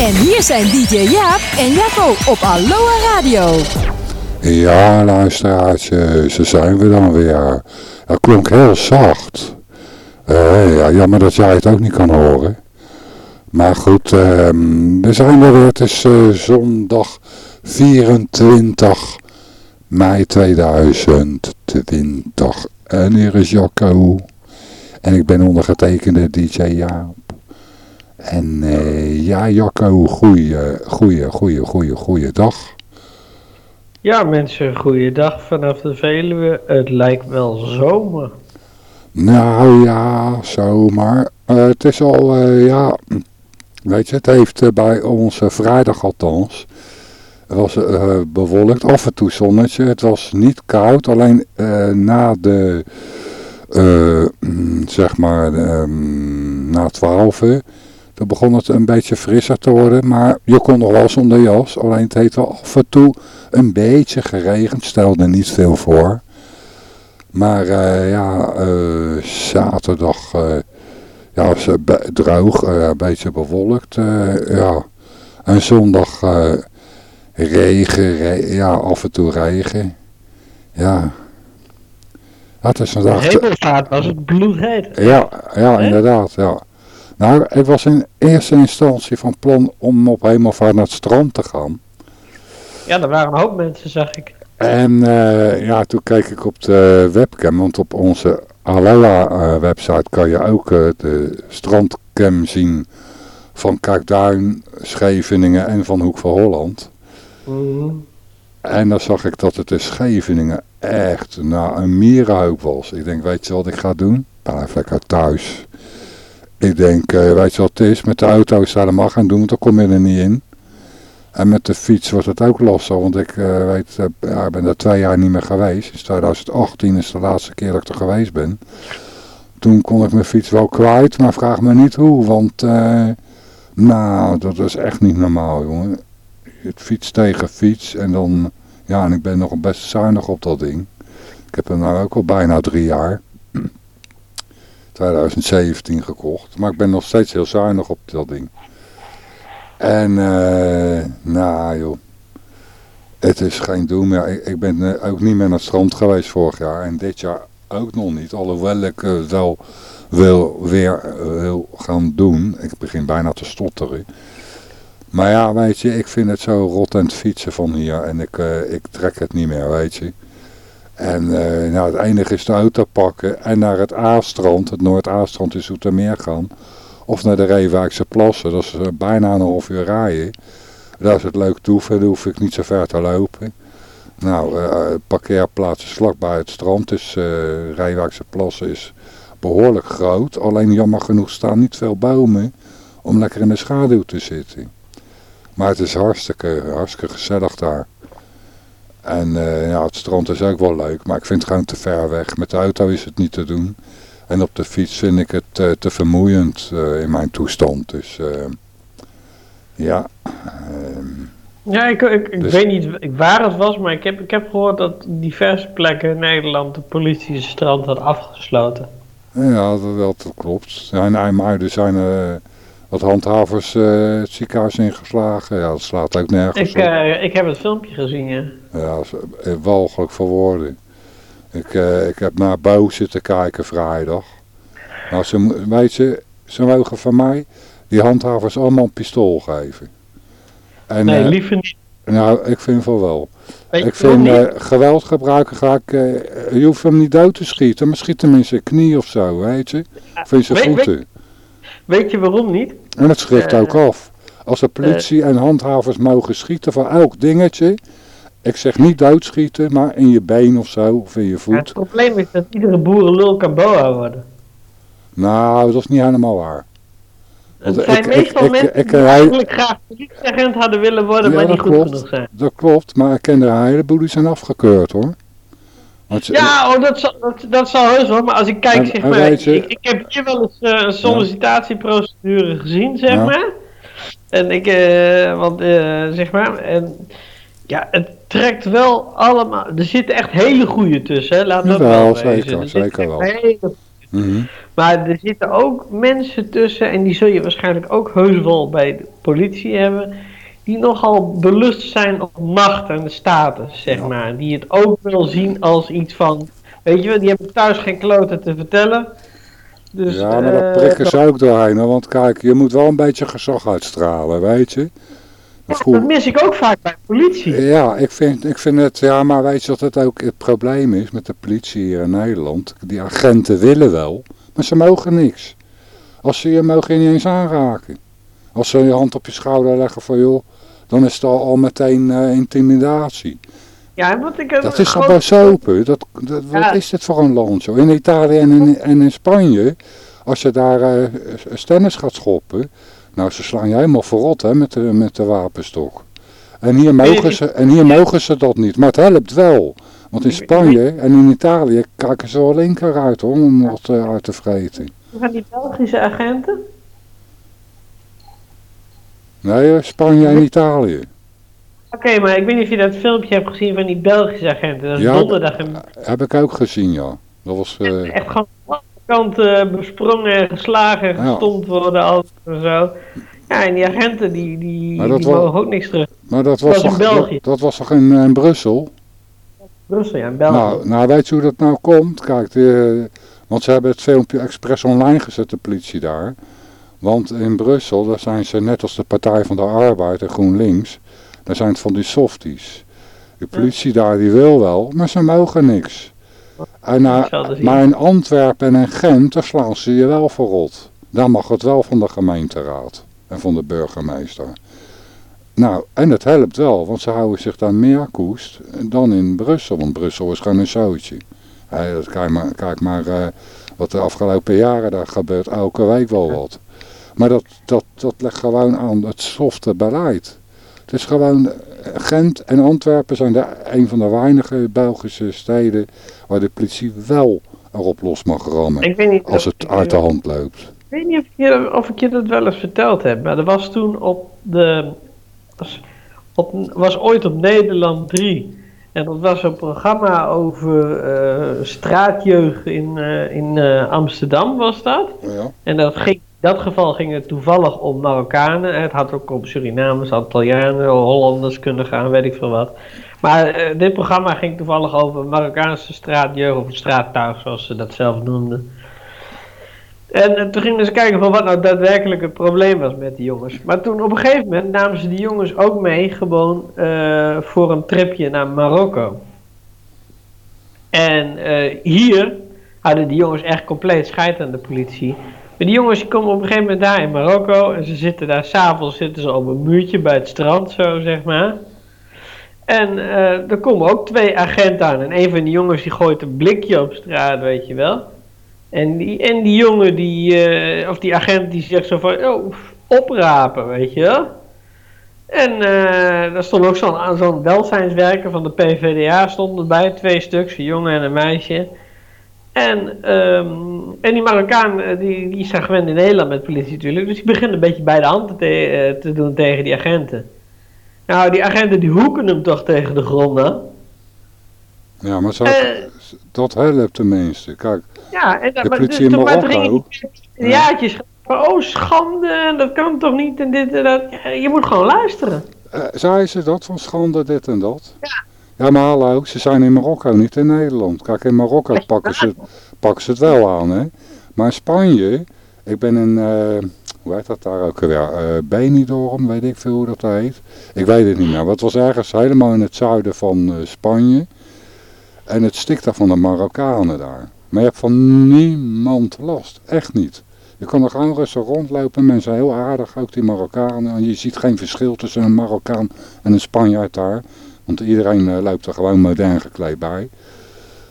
En hier zijn DJ Jaap en Jacco op Aloha Radio. Ja, luisteraartje, ze zijn we dan weer. Dat klonk heel zacht. Uh, ja, jammer dat jij het ook niet kan horen. Maar goed, um, we zijn er weer. Het is uh, zondag 24 mei 2020. En hier is Jacco. En ik ben ondergetekende DJ Jaap. En uh, ja, Jacco, goeie, goeie, goeie, goeie, goeie dag. Ja mensen, goeiedag vanaf de Veluwe. Het lijkt wel zomer. Nou ja, zomer. Uh, het is al, uh, ja, weet je, het heeft bij onze vrijdag althans, was bewolkt, af en toe zonnetje. Het was niet koud, alleen na de, zeg maar, um, na twaalf uur toen begon het een beetje frisser te worden, maar je kon nog wel zonder jas. Alleen het heeft wel af en toe een beetje geregend, stelde niet veel voor. Maar uh, ja, uh, zaterdag uh, ja, was droog, een beetje bewolkt. ja. En zondag regen, re ja, af en toe regen. Ja. Het is vandaag... De hemelvaart was het bloedheet. Ja, ja, inderdaad, ja. Nou, ik was in eerste instantie van plan om op Hemelvaart naar het strand te gaan. Ja, er waren een hoop mensen, zag ik. En uh, ja, toen keek ik op de webcam, want op onze Aloha uh, website kan je ook uh, de strandcam zien van Kijkduin, Scheveningen en van Hoek van Holland. Mm. En dan zag ik dat het in Scheveningen echt nou, een mierenhoop was. Ik denk, weet je wat ik ga doen? Blijf lekker thuis. Ik denk, uh, weet je wat het is, met de auto is dat mag gaan doen, want dan kom je er niet in. En met de fiets wordt het ook lastig, want ik uh, weet, ik ben er twee jaar niet meer geweest. In 2018 is de laatste keer dat ik er geweest ben. Toen kon ik mijn fiets wel kwijt, maar vraag me niet hoe, want nou, dat is echt niet normaal, jongen. Het fiets tegen fiets en dan, ja, en ik ben nog best zuinig op dat ding. Ik heb hem nou ook al bijna drie jaar. 2017 gekocht. Maar ik ben nog steeds heel zuinig op dat ding. En, uh, nou joh. Het is geen doen meer. Ik, ben eh, ook niet meer naar het strand geweest vorig jaar. En dit jaar ook nog niet. Alhoewel ik uh, wel wil weer wil gaan doen. Ik begin bijna te stotteren. Maar ja, weet je, ik vind het zo rot aan het fietsen van hier. En ik, ik trek het niet meer, weet je. En uh, nou, het enige is de auto pakken en naar het A-strand, het Noord-A-strand in Zoetermeer gaan. Of naar de Reewijkse plassen, dat is uh, bijna een half uur rijden. Daar is het leuk toeven, daar hoef ik niet zo ver te lopen. Nou, uh, parkeerplaats is vlakbij het strand, dus uh, Reewijkse plassen is behoorlijk groot. Alleen jammer genoeg staan niet veel bomen om lekker in de schaduw te zitten. Maar het is hartstikke, hartstikke gezellig daar. En uh, ja, het strand is ook wel leuk, maar ik vind het gewoon te ver weg. Met de auto is het niet te doen. En op de fiets vind ik het uh, te vermoeiend uh, in mijn toestand. Dus ja. Ehm, ja, ik, ik, ik dus... weet niet waar het was, maar ik heb, ik heb gehoord dat diverse plekken in Nederland de politie het strand had afgesloten. Ja, dat, dat klopt. Ja, in IJmuiden zijn er wat handhavers uh, het ziekenhuis ingeslagen. Ja, dat slaat ook nergens ik, uh, ik heb het filmpje gezien, ja. Ja, eh, walgelijk voor woorden. Ik, uh, ik heb naar Bo zitten kijken vrijdag. Nou, ze, weet je, ze mogen van mij die handhavers allemaal een pistool geven. En, nee, liever niet. Nou, ik vind van wel. Weet ik vind geweld gebruiken ga ik, je hoeft hem niet dood te schieten, maar schiet hem in zijn knie of zo, weet je. Of in zijn voeten. Weet, Weet je waarom niet? En het schrift ook eh, af. Als de politie en handhavers mogen schieten voor elk dingetje. Ik zeg niet doodschieten, maar in je been of zo, of in je voet. het probleem is dat iedere boerenlul kan boa worden. Nou, dat is niet helemaal waar. Het zijn ik, meestal ik, mensen die eigenlijk graag politieagent hadden willen worden, maar niet goed genoeg zijn. Dat klopt, maar ik ken er een heleboel die zijn afgekeurd hoor ja, oh, dat, zal, dat, dat zal heus wel, maar als ik kijk, zeg maar, ik, ik, heb hier wel eens uh, een sollicitatieprocedure gezien, zeg maar. En ik, uh, want, uh, zeg maar, en ja, het trekt wel allemaal, er zitten echt hele goede tussen, hè, laat dat wel zeker, zeker wel. Mhm. Maar er zitten ook mensen tussen, en die zul je waarschijnlijk ook heus wel bij de politie hebben, die nogal belust zijn op macht en de status, zeg maar. Die het ook wel zien als iets van, weet je wel, die hebben thuis geen kloten te vertellen. Dus, ja, maar dat eh, prikken ze ook doorheen, want kijk, je moet wel een beetje gezag uitstralen, weet je. Dat mis ik ook vaak bij politie. Ja, ik vind, ik vind het, ja, maar weet je wat het ook het probleem is met de politie hier in Nederland? Die agenten willen wel, maar ze mogen niks. Als ze je mogen je niet eens aanraken. Als ze je hand op je schouder leggen van joh, dan is het al, meteen uh, intimidatie. Ja, wat ik, dat is al bij sopen. Dat, dat, Wat is dit voor een land zo? In Italië en in, en in Spanje, als je daar uh, stennis gaat schoppen, nou, ze slaan je helemaal verrot hè, met, de, met de wapenstok. En hier, mogen ze, en hier mogen ze dat niet. Maar het helpt wel. Want in Spanje en in Italië kijken ze wel linker uit hoor, om wat uh, uit te vreten. Van die Belgische agenten? Nee, Spanje en Italië. Oké, maar ik weet niet of je dat filmpje hebt gezien van die Belgische agenten. Dat is ja, donderdag. En... heb ik ook gezien, ja. Dat was... Uh... Echt gewoon kant uh, besprongen, geslagen, gestompt worden, alles en zo. Ja, en die agenten die, die, die mogen ook niks terug. Maar dat was, toch, in België. Dat, was toch in, in, Brussel? Brussel, ja, in België. Nou, nou, weet je hoe dat nou komt? Kijk, de, want ze hebben het filmpje expres online gezet, de politie daar. Want in Brussel, daar zijn ze net als de Partij van de Arbeid en GroenLinks, daar zijn het van die softies. De politie daar die wil wel, maar ze mogen niks. En, maar in Antwerpen en in Gent, daar slaan ze je wel verrot. Daar mag het wel van de gemeenteraad en van de burgemeester. Nou, en het helpt wel, want ze houden zich daar meer koest dan in Brussel. Want Brussel is gewoon een zootje. Hey, kijk maar, kijk maar uh, wat de afgelopen jaren daar gebeurt, elke week wel wat. Maar dat, dat, dat legt gewoon aan het softe beleid. Het is gewoon, Gent en Antwerpen zijn de, een van de weinige Belgische steden waar de politie wel erop los mag rammen als het uit de hand loopt. Ik weet niet of ik, je, of ik je dat wel eens verteld heb, maar er was toen op de, was, op, was ooit op Nederland 3 en dat was een programma over uh, straatjeugd in, uh, in uh, Amsterdam was dat. Ja. En dat ging dat geval ging het toevallig om Marokkanen. Het had ook om Surinamers, Antillianen, Hollanders kunnen gaan, weet ik veel wat. Maar uh, dit programma ging toevallig over Marokkaanse straatjeugd of straattuig, zoals ze dat zelf noemden. En uh, toen gingen ze kijken van wat nou daadwerkelijk het probleem was met die jongens. Maar toen op een gegeven moment namen ze die jongens ook mee, gewoon uh, voor een tripje naar Marokko. En hier hadden die jongens echt compleet scheid aan de politie. Maar die jongens komen op een gegeven moment daar in Marokko. En ze zitten daar, s'avonds zitten ze op een muurtje bij het strand, zo zeg maar. En uh, er komen ook twee agenten aan. En een van die jongens die gooit een blikje op straat, weet je wel. En die, en die jongen, die, uh, of die agent, die zegt zo van, oh, oprapen, weet je wel. En uh, daar stond ook zo'n zo'n welzijnswerker van de PVDA, stond erbij, twee stuks, een jongen en een meisje. En, um, en die Marokkaan, eh, die, die is daar gewend in Nederland met politie natuurlijk. Dus die begint een beetje bij de handen te, eh, te doen tegen die agenten. Nou, die agenten die hoeken hem toch tegen de grond dan. Ja, maar zo, uh, dat helpt tenminste. Kijk, ja, en, de maar, politie dus, in Marokko... Jaartjes van, oh schande, dat kan toch niet en dit en dat. Je moet gewoon luisteren. Uh, zei ze dat van schande, dit en dat? Ja. Ja, maar hallo, ze zijn in Marokko, niet in Nederland. Kijk, in Marokko pakken ze, pakken ze het wel aan, hè. Maar in Spanje, ik ben in, uh, hoe heet dat daar ook weer, uh, Benidorm, weet ik veel hoe dat heet. Ik weet het niet meer, maar het was ergens helemaal in het zuiden van uh, Spanje. En het stikt daar van de Marokkanen daar. Maar je hebt van niemand last, echt niet. Je kan er gewoon rustig rondlopen, mensen heel aardig, ook die Marokkanen. En je ziet geen verschil tussen een Marokkaan en een Spanjaard daar. Want iedereen uh, loopt er gewoon modern gekleed bij.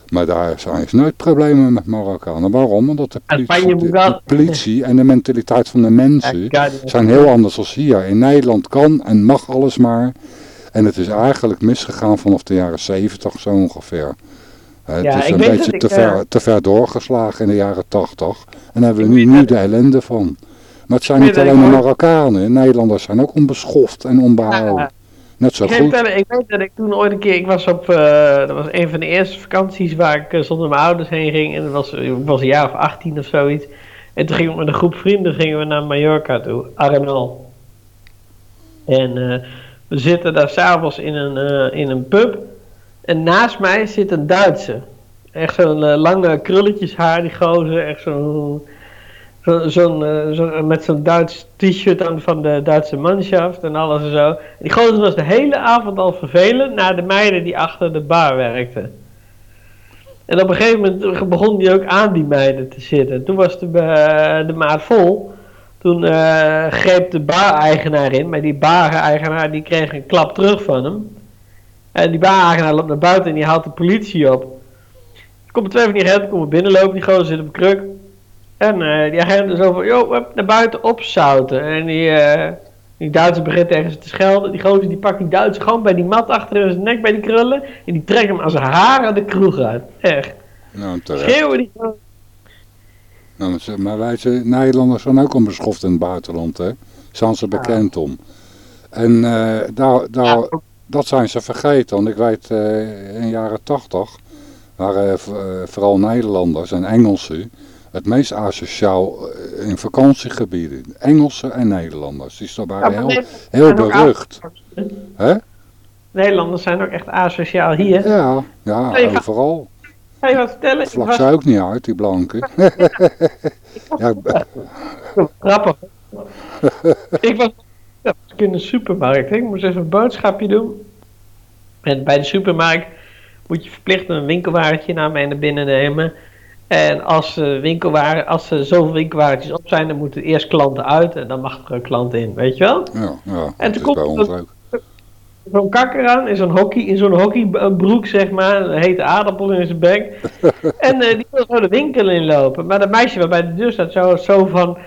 Maar daar zijn dus nooit problemen met Marokkanen. Waarom? Omdat de politie, de, politie en de mentaliteit van de mensen zijn heel anders dan hier. In Nederland kan en mag alles maar. En het is eigenlijk misgegaan vanaf de jaren 70 zo ongeveer. Het is een beetje te, ver, eh, te ver doorgeslagen in de jaren 80. En daar hebben we nu, nu de ellende van. Maar het zijn niet alleen de Marokkanen. Nederlanders zijn ook onbeschoft en onbehouden. Net zo ik goed. ik weet dat ik toen ooit een keer, ik was op, uh, dat was een van de eerste vakanties waar ik uh, zonder mijn ouders heen ging. En dat was, ik was een jaar of 18 of zoiets. En toen gingen we met een groep vrienden gingen we naar Mallorca toe, Arenal. En uh, we zitten daar s'avonds in, een in een pub. En naast mij zit een Duitse. Echt zo'n lange krulletjes haar, die gozer. Echt zo'n zo uh, zo, met zo'n Duits t-shirt aan van de Duitse manschaft en alles en zo. Die gozer was de hele avond al vervelend naar de meiden die achter de bar werkten. En op een gegeven moment begon die ook aan die meiden te zitten. Toen was de, uh, de maat vol. Toen greep de bar-eigenaar in, maar die bar-eigenaar die kreeg een klap terug van hem. En die bar-eigenaar loopt naar buiten en die haalt de politie op. Er twee van die agenten komen binnenlopen, die gozer zit op een kruk. En uh, die agent zo van, joh, naar buiten opzouten. En die, uh, die Duitser begint tegen ze te schelden. Die gozer die pakt die Duitser gewoon bij die mat achter in zijn nek bij die krullen. En die trekt hem als zijn haren de kroeg uit. Echt. Nou, Schreeuwen die gewoon. Nou, maar wij zijn, Nederlanders zijn ook onbeschoft in het buitenland, hè. Zijn ze bekend om. En uh, daar, daar, ja. dat zijn ze vergeten. Want ik weet, in de jaren tachtig waren vooral Nederlanders en Engelsen het meest asociaal in vakantiegebieden. Engelsen en Nederlanders. Die staan ja, heel, heel berucht. Hè? Nederlanders zijn ook echt asociaal hier. Ja, ja ja overal. Ga je wat vertellen? Vlak was... ook niet uit, die blanken. ja, Grappig. ik was in de supermarkt. Ik moest even een boodschapje doen. En bij de supermarkt moet je verplicht een winkelwagentje naar mij naar binnen nemen. En als, winkelwaren, als er zoveel winkelwagentjes op zijn, dan moeten eerst klanten uit en dan mag er een klant in, weet je wel? Ja, ja en toen komt zo'n kakker aan in zo'n hockey, in zo'n hockeybroek, zeg maar, een hete aardappel in zijn bek. en uh, die wil zo de winkel inlopen. Maar dat meisje waarbij de deur staat, zo, zo van,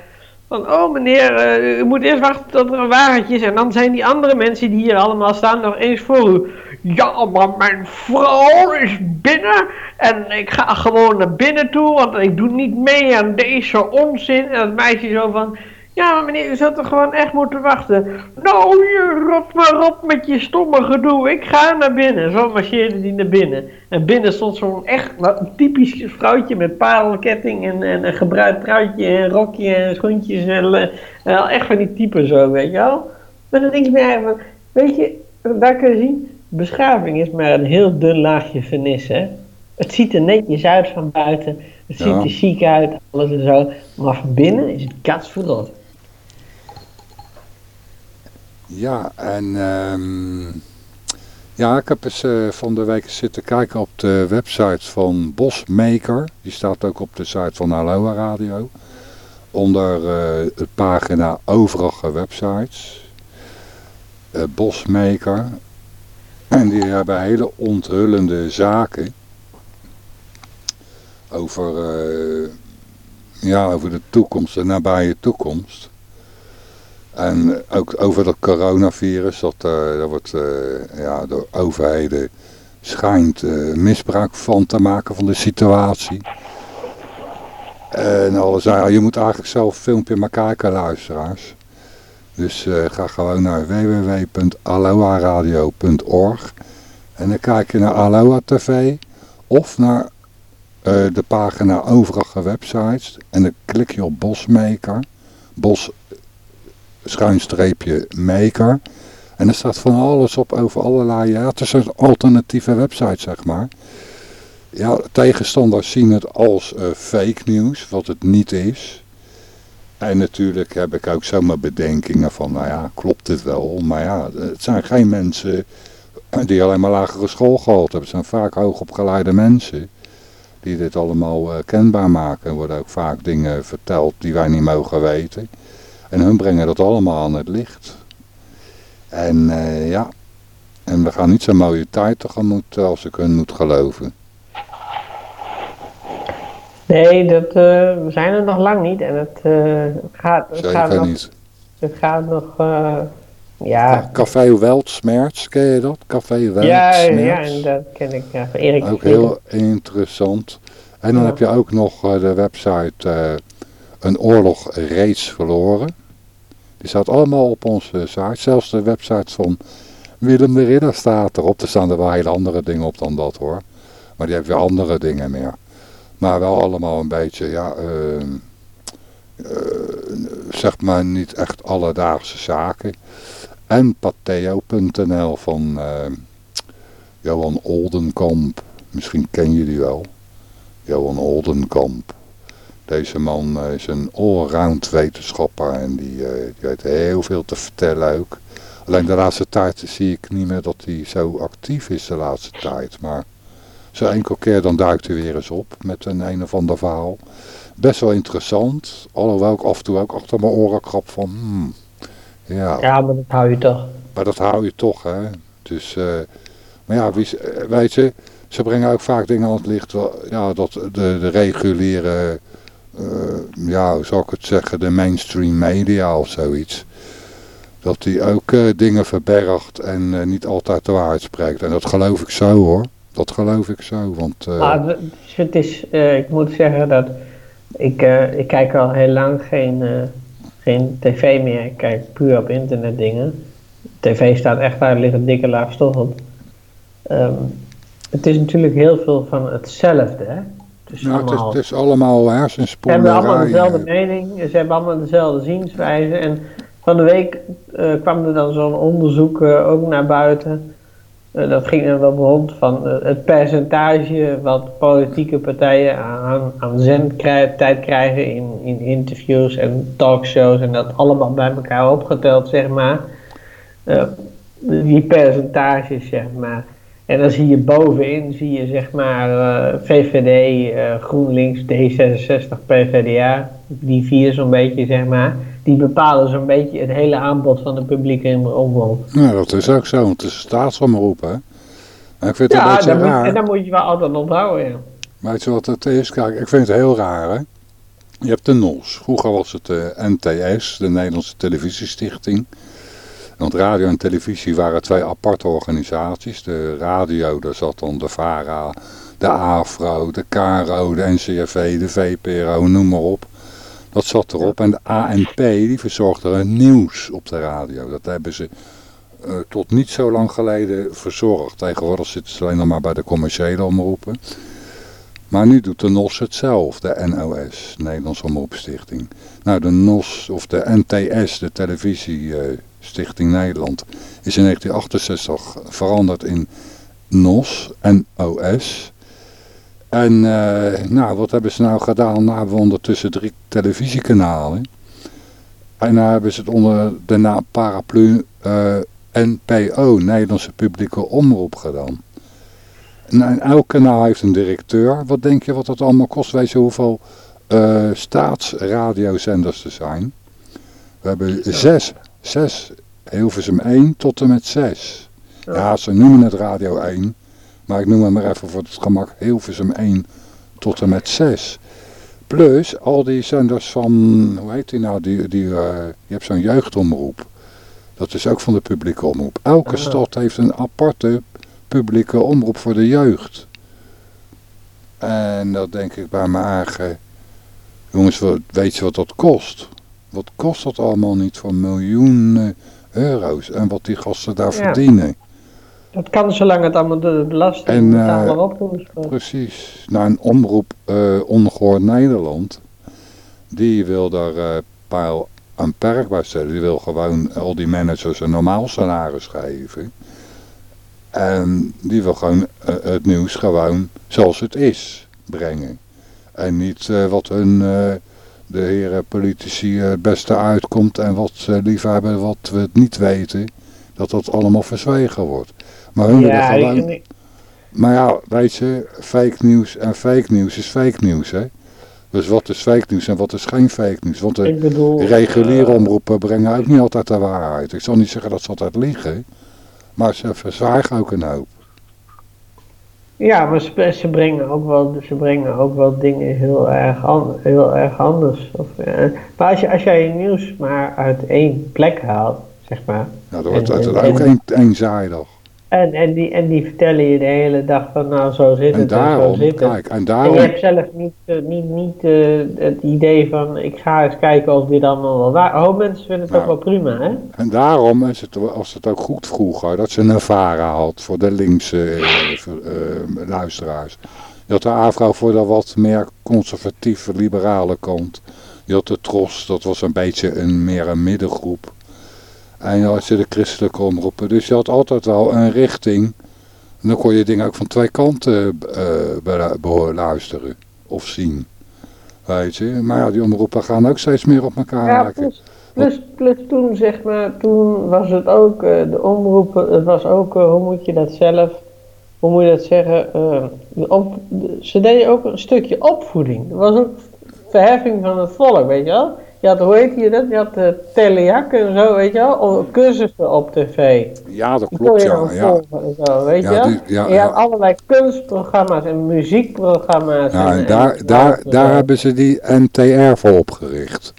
van, oh meneer, uh, u moet eerst wachten tot er een wagentje is. En dan zijn die andere mensen die hier allemaal staan nog eens voor u. Ja, maar mijn vrouw is binnen en ik ga gewoon naar binnen toe, want ik doe niet mee aan deze onzin. En het meisje zo van, ja maar meneer, u zult er gewoon echt moeten wachten. Nou, je rot maar op met je stomme gedoe, ik ga naar binnen. Zo marcheerde die naar binnen. En binnen stond zo'n echt typisch vrouwtje met parelketting en, en een gebruikt truitje en rokje en schoentjes. En, uh, echt van die typen zo, weet je wel. Maar dan denk ik me van, weet je, daar kun je zien beschaving is maar een heel dun laagje vernis, hè. Het ziet er netjes uit van buiten. Het ziet er chic uit, alles en zo. Maar van binnen is het katsverrot. Ja, en um, ja, ik heb eens uh, van de week zitten kijken op de website van Bosmaker. Die staat ook op de site van Aloha Radio. Onder uh, pagina overige websites. Uh, Bosmaker. En die hebben hele onthullende zaken over, ja, over de toekomst, de nabije toekomst. En ook over dat coronavirus, dat, uh, wordt uh, ja, door overheden schijnt misbruik van te maken van de situatie. En alles, ja, je moet eigenlijk zelf een filmpje maar kijken, luisteraars. Dus ga gewoon naar www.aloha-radio.org en dan kijk je naar Aloha TV of naar de pagina overige websites en dan klik je op Bosmaker, Bos schuinstreepje maker en er staat van alles op over allerlei, ja het is een alternatieve website zeg maar. Ja, tegenstanders zien het als uh, fake nieuws, wat het niet is. En natuurlijk heb ik ook zomaar bedenkingen van, nou ja, klopt dit wel? Maar ja, het zijn geen mensen die alleen maar lagere school gehad hebben. Het zijn vaak hoogopgeleide mensen die dit allemaal uh, kenbaar maken. Er worden ook vaak dingen verteld die wij niet mogen weten. En hun brengen dat allemaal aan het licht. En uh, ja, en we gaan niet zo'n mooie tijd tegemoet als ik hun moet geloven. Nee, dat, uh, we zijn er nog lang niet en het, uh, gaat, het Zeker gaat nog, niet. Het gaat nog, ja. Café Weltsmerts, ken je dat? Café Weltsmerts. Ja, ja, dat ken ik, ja, van Erik. Ook heel interessant. En dan ja. heb je ook nog de website Een oorlog reeds verloren. Die staat allemaal op onze site, zelfs de website van Willem de Ridder staat erop. Er staan er wel hele andere dingen op dan dat hoor. Maar die heeft weer andere dingen meer. Maar wel allemaal een beetje, ja, uh, zeg maar niet echt alledaagse zaken. En pateo.nl van uh, Johan Oldenkamp. Misschien ken je die wel. Johan Oldenkamp. Deze man is een allround wetenschapper en die, die weet heel veel te vertellen ook. Alleen de laatste tijd zie ik niet meer dat hij zo actief is de laatste tijd. Maar zo enkel keer dan duikt hij weer eens op met een een of ander verhaal. Best wel interessant. Alhoewel ik af en toe ook achter mijn oren krap van... Hmm, ja. ja, maar dat hou je toch. Maar dat hou je toch, hè. Dus, uh, maar ja, wie, eh, weet je, ze brengen ook vaak dingen aan het licht. Ja, dat de, de reguliere, ja, hoe zou ik het zeggen, de mainstream media of zoiets dat hij ook uh, dingen verbergt en uh, niet altijd de waarheid spreekt. En dat geloof ik zo hoor. Dat geloof ik zo. Want, ah, het is, ik moet zeggen dat ik, ik kijk al heel lang geen, geen tv meer. Ik kijk puur op internet dingen. TV staat echt daar, ligt een dikke laag stof op. Um, het is natuurlijk heel veel van hetzelfde. Hè? Het is, allemaal, het is, het is allemaal hersenspoelen. Ze hebben allemaal dezelfde mening, ze hebben allemaal dezelfde zienswijze. En van de week uh, kwam er dan zo'n onderzoek uh, ook naar buiten. Uh, dat ging er dan rond van het percentage wat politieke partijen aan, aan zendtijd krijgen in, in interviews en talkshows en dat allemaal bij elkaar opgeteld, zeg maar. die percentages, zeg maar. En dan zie je bovenin, zie je zeg maar VVD, GroenLinks, D66, PVDA, die vier zo'n beetje, zeg maar die bepalen zo'n beetje het hele aanbod van de publieke omroep. Ja, dat is ook zo, want het is staatsomroep, hè. Maar ik vind het ja, een beetje raar. en dan moet je wel altijd onthouden, ja. Maar weet je wat het is? Kijk, ik vind het heel raar, hè. Je hebt de NOS. Vroeger was het de NTS, de Nederlandse Televisiestichting. Want radio en televisie waren twee aparte organisaties. De radio, daar zat dan de VARA, de AFRO, de KRO, de NCRV, de VPRO, noem maar op. Dat zat erop. En de ANP die verzorgde er nieuws op de radio. Dat hebben ze uh, tot niet zo lang geleden verzorgd. Tegenwoordig zitten ze alleen nog maar bij de commerciële omroepen. Maar nu doet de NOS het zelf, de NOS, Nederlandse Omroepstichting. Nou, de NOS, of de NTS, de Televisiestichting Nederland, is in 1968 veranderd in NOS, NOS. En uh, nou, wat hebben ze nou gedaan? Nou hebben we ondertussen drie televisiekanalen. En nou hebben ze het onder de naam paraplu uh, eh, NPO, Nederlandse Publieke Omroep gedaan. En, elk kanaal heeft een directeur. Wat denk je wat dat allemaal kost? Weet je hoeveel uh, staatsradiozenders er zijn? We hebben zes, zes, Hilversum 1 tot en met 6. Ja, ze noemen het Radio 1. Maar ik noem hem maar even voor het gemak Hilversum 1 tot en met 6. Plus al die zenders van, hoe heet die nou, die, die, uh, je hebt zo'n jeugdomroep. Dat is ook van de publieke omroep. Elke ah. stad heeft een aparte publieke omroep voor de jeugd. En dat denk ik bij mijn eigen, jongens, weet je wat dat kost? Wat kost dat allemaal niet voor miljoenen euro's en wat die gasten daar verdienen? Dat kan zolang het allemaal de belastingbetaler uh, op Precies. Nou, een omroep uh, Ongehoord Nederland, die wil daar uh, paal een perk bij stellen. Die wil gewoon al die managers een normaal salaris geven. En die wil gewoon uh, het nieuws gewoon zoals het is brengen. En niet wat hun, de heren politici het beste uitkomt en wat ze liever hebben wat we het niet weten. Dat dat allemaal verzwegen wordt. Maar hun ja. Maar ja, weet je, fake nieuws en fake nieuws is fake nieuws, hè. Dus wat is fake nieuws en wat is geen fake nieuws? Want de bedoel, reguliere uh, omroepen brengen ook niet altijd de waarheid. Ik zal niet zeggen dat ze altijd liegen, maar ze verzwijgen ook een hoop. Ja, maar ze, ze, brengen ook wel, ze brengen ook wel dingen heel erg, an, heel erg anders. Of, uh, maar als, je, als jij je nieuws maar uit één plek haalt, zeg maar. Nou, dan wordt het ook één, één zaaidag. En, en, die, en die vertellen je de hele dag van nou zo zit het en, zo zit. Kijk, en, daarom, en je hebt zelf niet, uh, niet, niet uh, het idee van ik ga eens kijken of dit allemaal wel waar Oh, mensen vinden het nou, ook wel prima hè. En daarom is het, was het ook goed vroeger dat ze een Vara had voor de linkse uh, luisteraars. Had de AVRO voor de wat meer conservatieve liberale kant. Je had de Tros, dat was een beetje een, meer een middengroep. En je had je de christelijke omroepen. Dus je had altijd wel een richting. En dan kon je dingen ook van twee kanten uh, luisteren of zien. Weet je. Maar ja, die omroepen gaan ook steeds meer op elkaar ja, Plus, plus, plus, toen zeg maar, toen was het ook, uh, de omroepen, het was ook, uh, hoe moet je dat zelf, hoe moet je dat zeggen, op, ze deden ook een stukje opvoeding. Er was ook verheffing van het volk, weet je wel. Je had, hoe heet je dat? Je had Telejak en zo, weet je wel? Cursussen op tv. Ja, dat klopt, ja. ja. En zo, weet ja, je ja, je had allerlei kunstprogramma's en muziekprogramma's. Ja, en, daar, daar, daar hebben ze die NTR voor opgericht.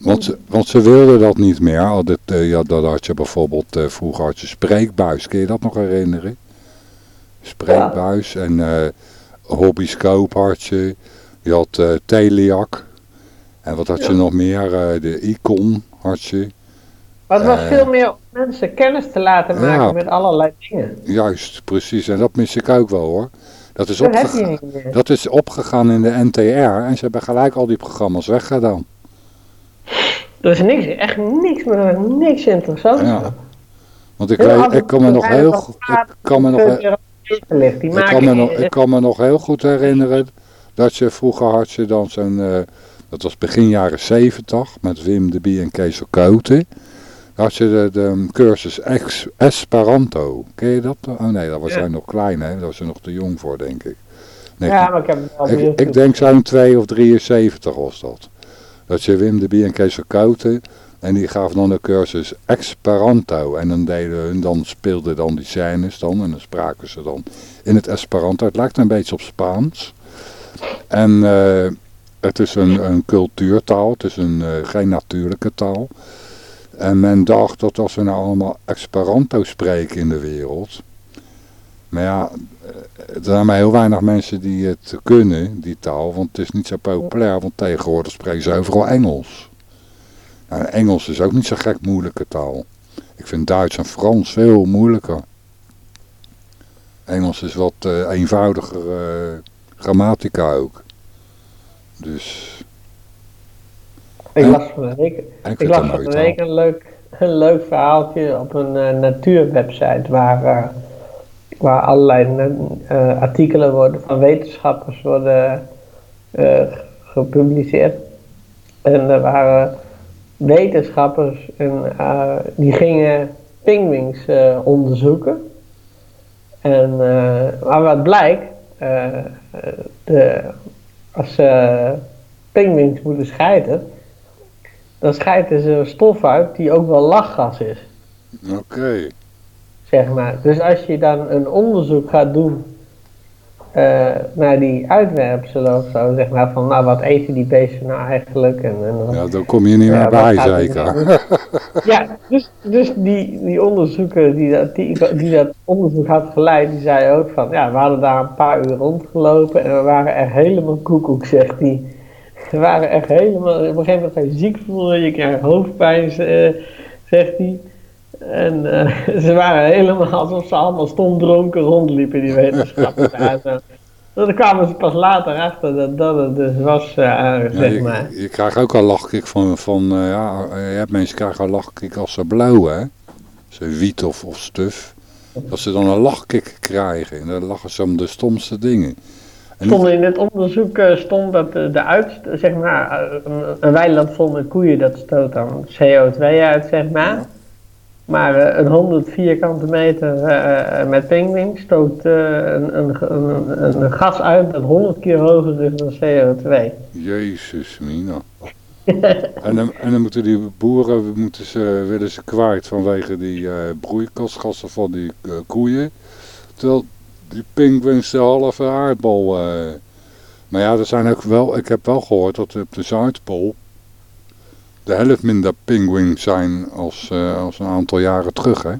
Want ze, want ze wilden dat niet meer. Dat, uh, ja, dat had je bijvoorbeeld, uh, vroeger had je Spreekbuis. Kun je dat nog herinneren? Spreekbuis en uh, Hobbyscope had je. Je had uh, Teliak. En wat had je nog meer? Uh, de Icon had je. Maar het was uh, veel meer om mensen kennis te laten maken ja, met allerlei dingen. Juist, precies. En dat mis ik ook wel hoor. Dat is, opgegaan, dat is opgegaan in de NTR en ze hebben gelijk al die programma's weggedaan. Er is niks, echt niks, maar niks interessants. Ja. Want ik, weet, ik kan me nog heel goed. Ik kan me nog, ik kan me nog, ik kan me nog heel goed herinneren dat je vroeger had je dan zo'n, uh, dat was begin jaren 70 met Wim de Bie en Kees Kouten. had je de, de cursus Ex Esperanto. Ken je dat? Oh nee, dat was ja. nog klein hè, daar was je nog te jong voor denk ik. Nee, ja, maar ik heb het Ik, ik denk zo'n 2 of 73 was dat. Dat je Wim de Bie en Kees Kouten en die gaven dan de cursus Esperanto. En dan, deden hun, dan speelden dan die scènes dan. En dan spraken ze dan in het Esperanto. Het lijkt een beetje op Spaans. En uh, het is een, een cultuurtaal, het is een, uh, geen natuurlijke taal. En men dacht dat als we nou allemaal Esperanto spreken in de wereld... Maar ja, er zijn maar heel weinig mensen die het kunnen, die taal. Want het is niet zo populair, want tegenwoordig spreken ze overal Engels. Nou, Engels is ook niet zo gek moeilijke taal. Ik vind Duits en Frans veel moeilijker. Engels is wat uh, eenvoudiger grammatica ook. Dus... Ik las van de week, ik las van de week een leuk, een leuk verhaaltje op een uh, natuurwebsite waar, uh, waar allerlei uh, artikelen worden, van wetenschappers worden gepubliceerd. En er waren wetenschappers en, die gingen pinguïns onderzoeken. En, maar wat blijkt, de, als ze pinguïns moeten scheiden, dan scheiden ze stof uit die ook wel lachgas is. Oké. Zeg maar. Dus als je dan een onderzoek gaat doen naar die uitwerpselen of zo, zeg maar, van nou wat eten die beesten nou eigenlijk? En, en ja, dan kom je niet meer bij zeker. ja, dus, dus die, die onderzoeker die dat, die, die dat onderzoek had geleid, die zei ook van, ja, we hadden daar een paar uur rondgelopen en we waren er helemaal koekoek, zegt hij. We waren echt helemaal, op een gegeven moment ga je ziek voelen, je krijgt hoofdpijn, uh, zegt hij. En uh, ze waren helemaal alsof ze allemaal stomdronken rondliepen, die wetenschappers. Dan kwamen ze pas later achter dat dat het dus was, uh, zeg je, maar. Je, krijgt ook al lachkik van, van uh, ja, je hebt mensen krijgen al lachkik als ze blauw, hè. Ze wiet of, of stuf. Dat ze dan een lachkik krijgen. En dan lachen ze om de stomste dingen. stond in het onderzoek stond dat de, de uit, zeg maar, een, een weiland vol met koeien, dat stoot dan CO2 uit, zeg maar. Maar uh, een 100 vierkante meter uh, met pingwing stoot een, een, een, een, gas uit dat 100 keer hoger is dan CO2. Jezus, Mina. en, dan, en dan moeten die boeren moeten ze, willen ze kwijt vanwege die broeikasgassen van die koeien. Terwijl die pinguïns de halve aardbol... maar ja, er zijn ook wel, ik heb wel gehoord dat op de Zuidpool de helft minder pinguïns zijn als, uh, als een aantal jaren terug, hè?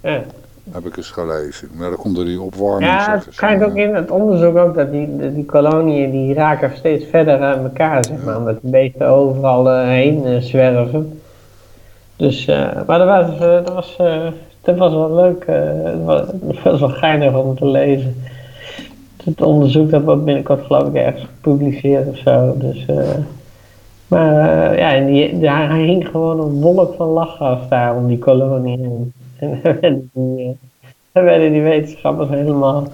Ja. heb ik eens gelezen. Maar dan komt er die opwarming. Ja, het schijnt ook in het onderzoek ook dat die, die koloniën die raken steeds verder uit elkaar, zeg maar. Omdat die beesten overal uh, heen uh, zwerven. Dus, uh, maar dat was, dat was, dat was wel leuk. dat, was, dat was wel geinig om te lezen. Het onderzoek dat wordt binnenkort geloof ik ergens gepubliceerd of zo. Dus, maar ja, en die, daar hing gewoon een wolk van lachgas daar om die kolonie heen. En daar werden die, daar werden die wetenschappers helemaal,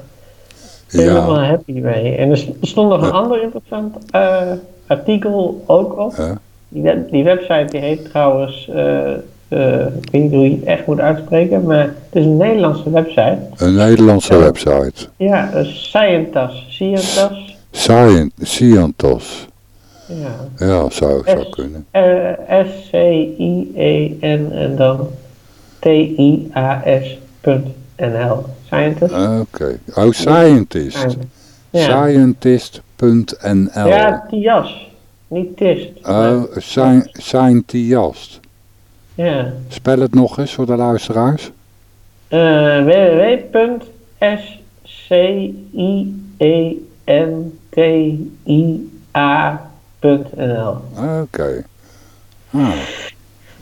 helemaal happy mee. En er stond nog een ander interessant uh, artikel ook op. Die, die, website die heet trouwens, uh, uh, ik weet niet hoe je het echt moet uitspreken, maar het is een Nederlandse website. Een Nederlandse website? Ja, Scientas. Scientas. Scientas. Ja. ja, zou, zou kunnen. S-C-I-E-N en dan T-I-A-S.nl. Scientist. Oké. Okay. Oh, scientist. Ja. Scientist.nl. Ja, Tias. Niet tist. Oh, scientist. Ja. Spel het nog eens voor de luisteraars. Uh, www.scientia.nl Oké. Okay. Ah.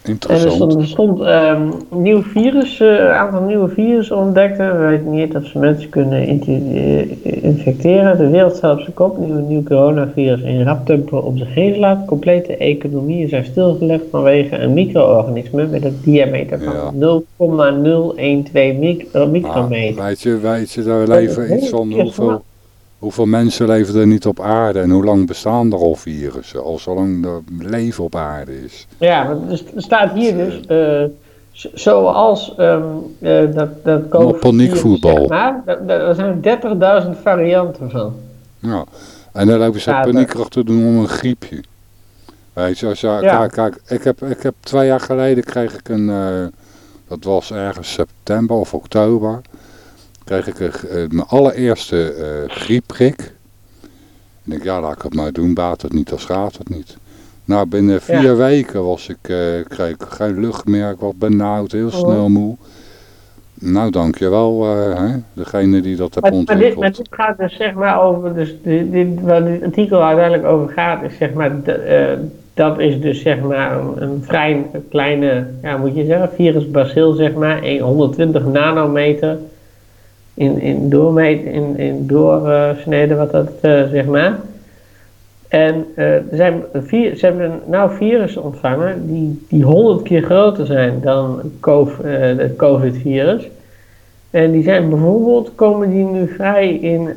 Interessant. En er stond, er um, nieuw virus, uh, een aantal nieuwe virussen ontdekten. We weten niet dat ze mensen kunnen eh, infecteren. De wereld staat op zijn kop. Nieuw, nieuw coronavirus in rap tempo op zich heen slaat. Complete economieën zijn stilgelegd vanwege een micro-organisme met een diameter van 0,012 micrometer. Ah, weet je, weet je, daar leven iets van hoeveel Hoeveel mensen leven er niet op aarde en hoe lang bestaan er al virussen? Al zolang er leven op aarde is. Ja, er staat hier dus, uh, zoals um, uh, dat, dat COVID paniekvoetbal. Maar, er zijn 30.000 varianten van. Ja, en dan lopen ze ja, paniekerig te doen om een griepje. Weet je, als je, ja. kijk, kijk, ik heb, ik heb twee jaar geleden kreeg ik een, uh, dat was ergens september of oktober kreeg ik mijn allereerste uh, griepprik. En ik, ja, laat ik het maar doen, baat het niet, dan schaadt het niet. Nou, binnen vier weken was ik, uh, kreeg ik geen lucht meer, ik was benauwd, heel oh. snel moe. Nou, dankjewel, uh, hè, degene die dat heeft ontwikkeld. Maar dit, dit, gaat dus zeg maar over, dus dit, dit, waar dit artikel uiteindelijk over gaat, is zeg maar, dat is dus zeg maar een, een vrij kleine, ja moet je zeggen, virusbacil zeg maar, 120 nanometer in, in, in, in doorsneden, wat dat uh, zeg maar. En uh, er zijn vier, ze hebben nou virussen ontvangen die, die 100 keer groter zijn dan uh, het COVID-virus. En die zijn bijvoorbeeld, komen die nu vrij in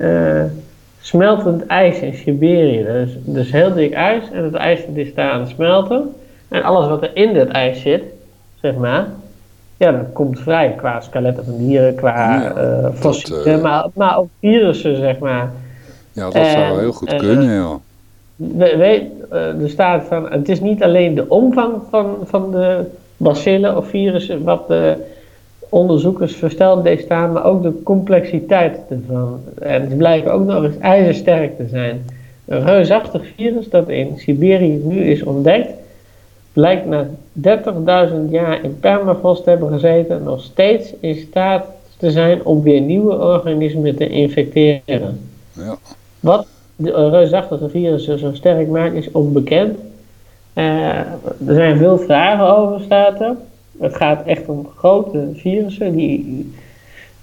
smeltend ijs in Siberië. Dus, dus heel dik ijs en het ijs is daar aan het smelten. En alles wat er in dat ijs zit, zeg maar, ja, dat komt vrij qua skeletten van dieren, qua ja, uh, fossielen, uh, maar, maar ook virussen, zeg maar. Ja, dat zou heel goed kunnen, ja. Weet, uh, er staat van, het is niet alleen de omvang van, van de bacillen of virussen wat de onderzoekers versteld deze staan, maar ook de complexiteit ervan. En ze blijken ook nog eens ijzersterk te zijn. Een reusachtig virus dat in Siberië nu is ontdekt, blijkt na 30.000 jaar in permafrost hebben gezeten nog steeds in staat te zijn om weer nieuwe organismen te infecteren. Ja. Wat de reusachtige virussen zo sterk maakt is onbekend. Uh, er zijn veel vragen over staat Het gaat echt om grote virussen die,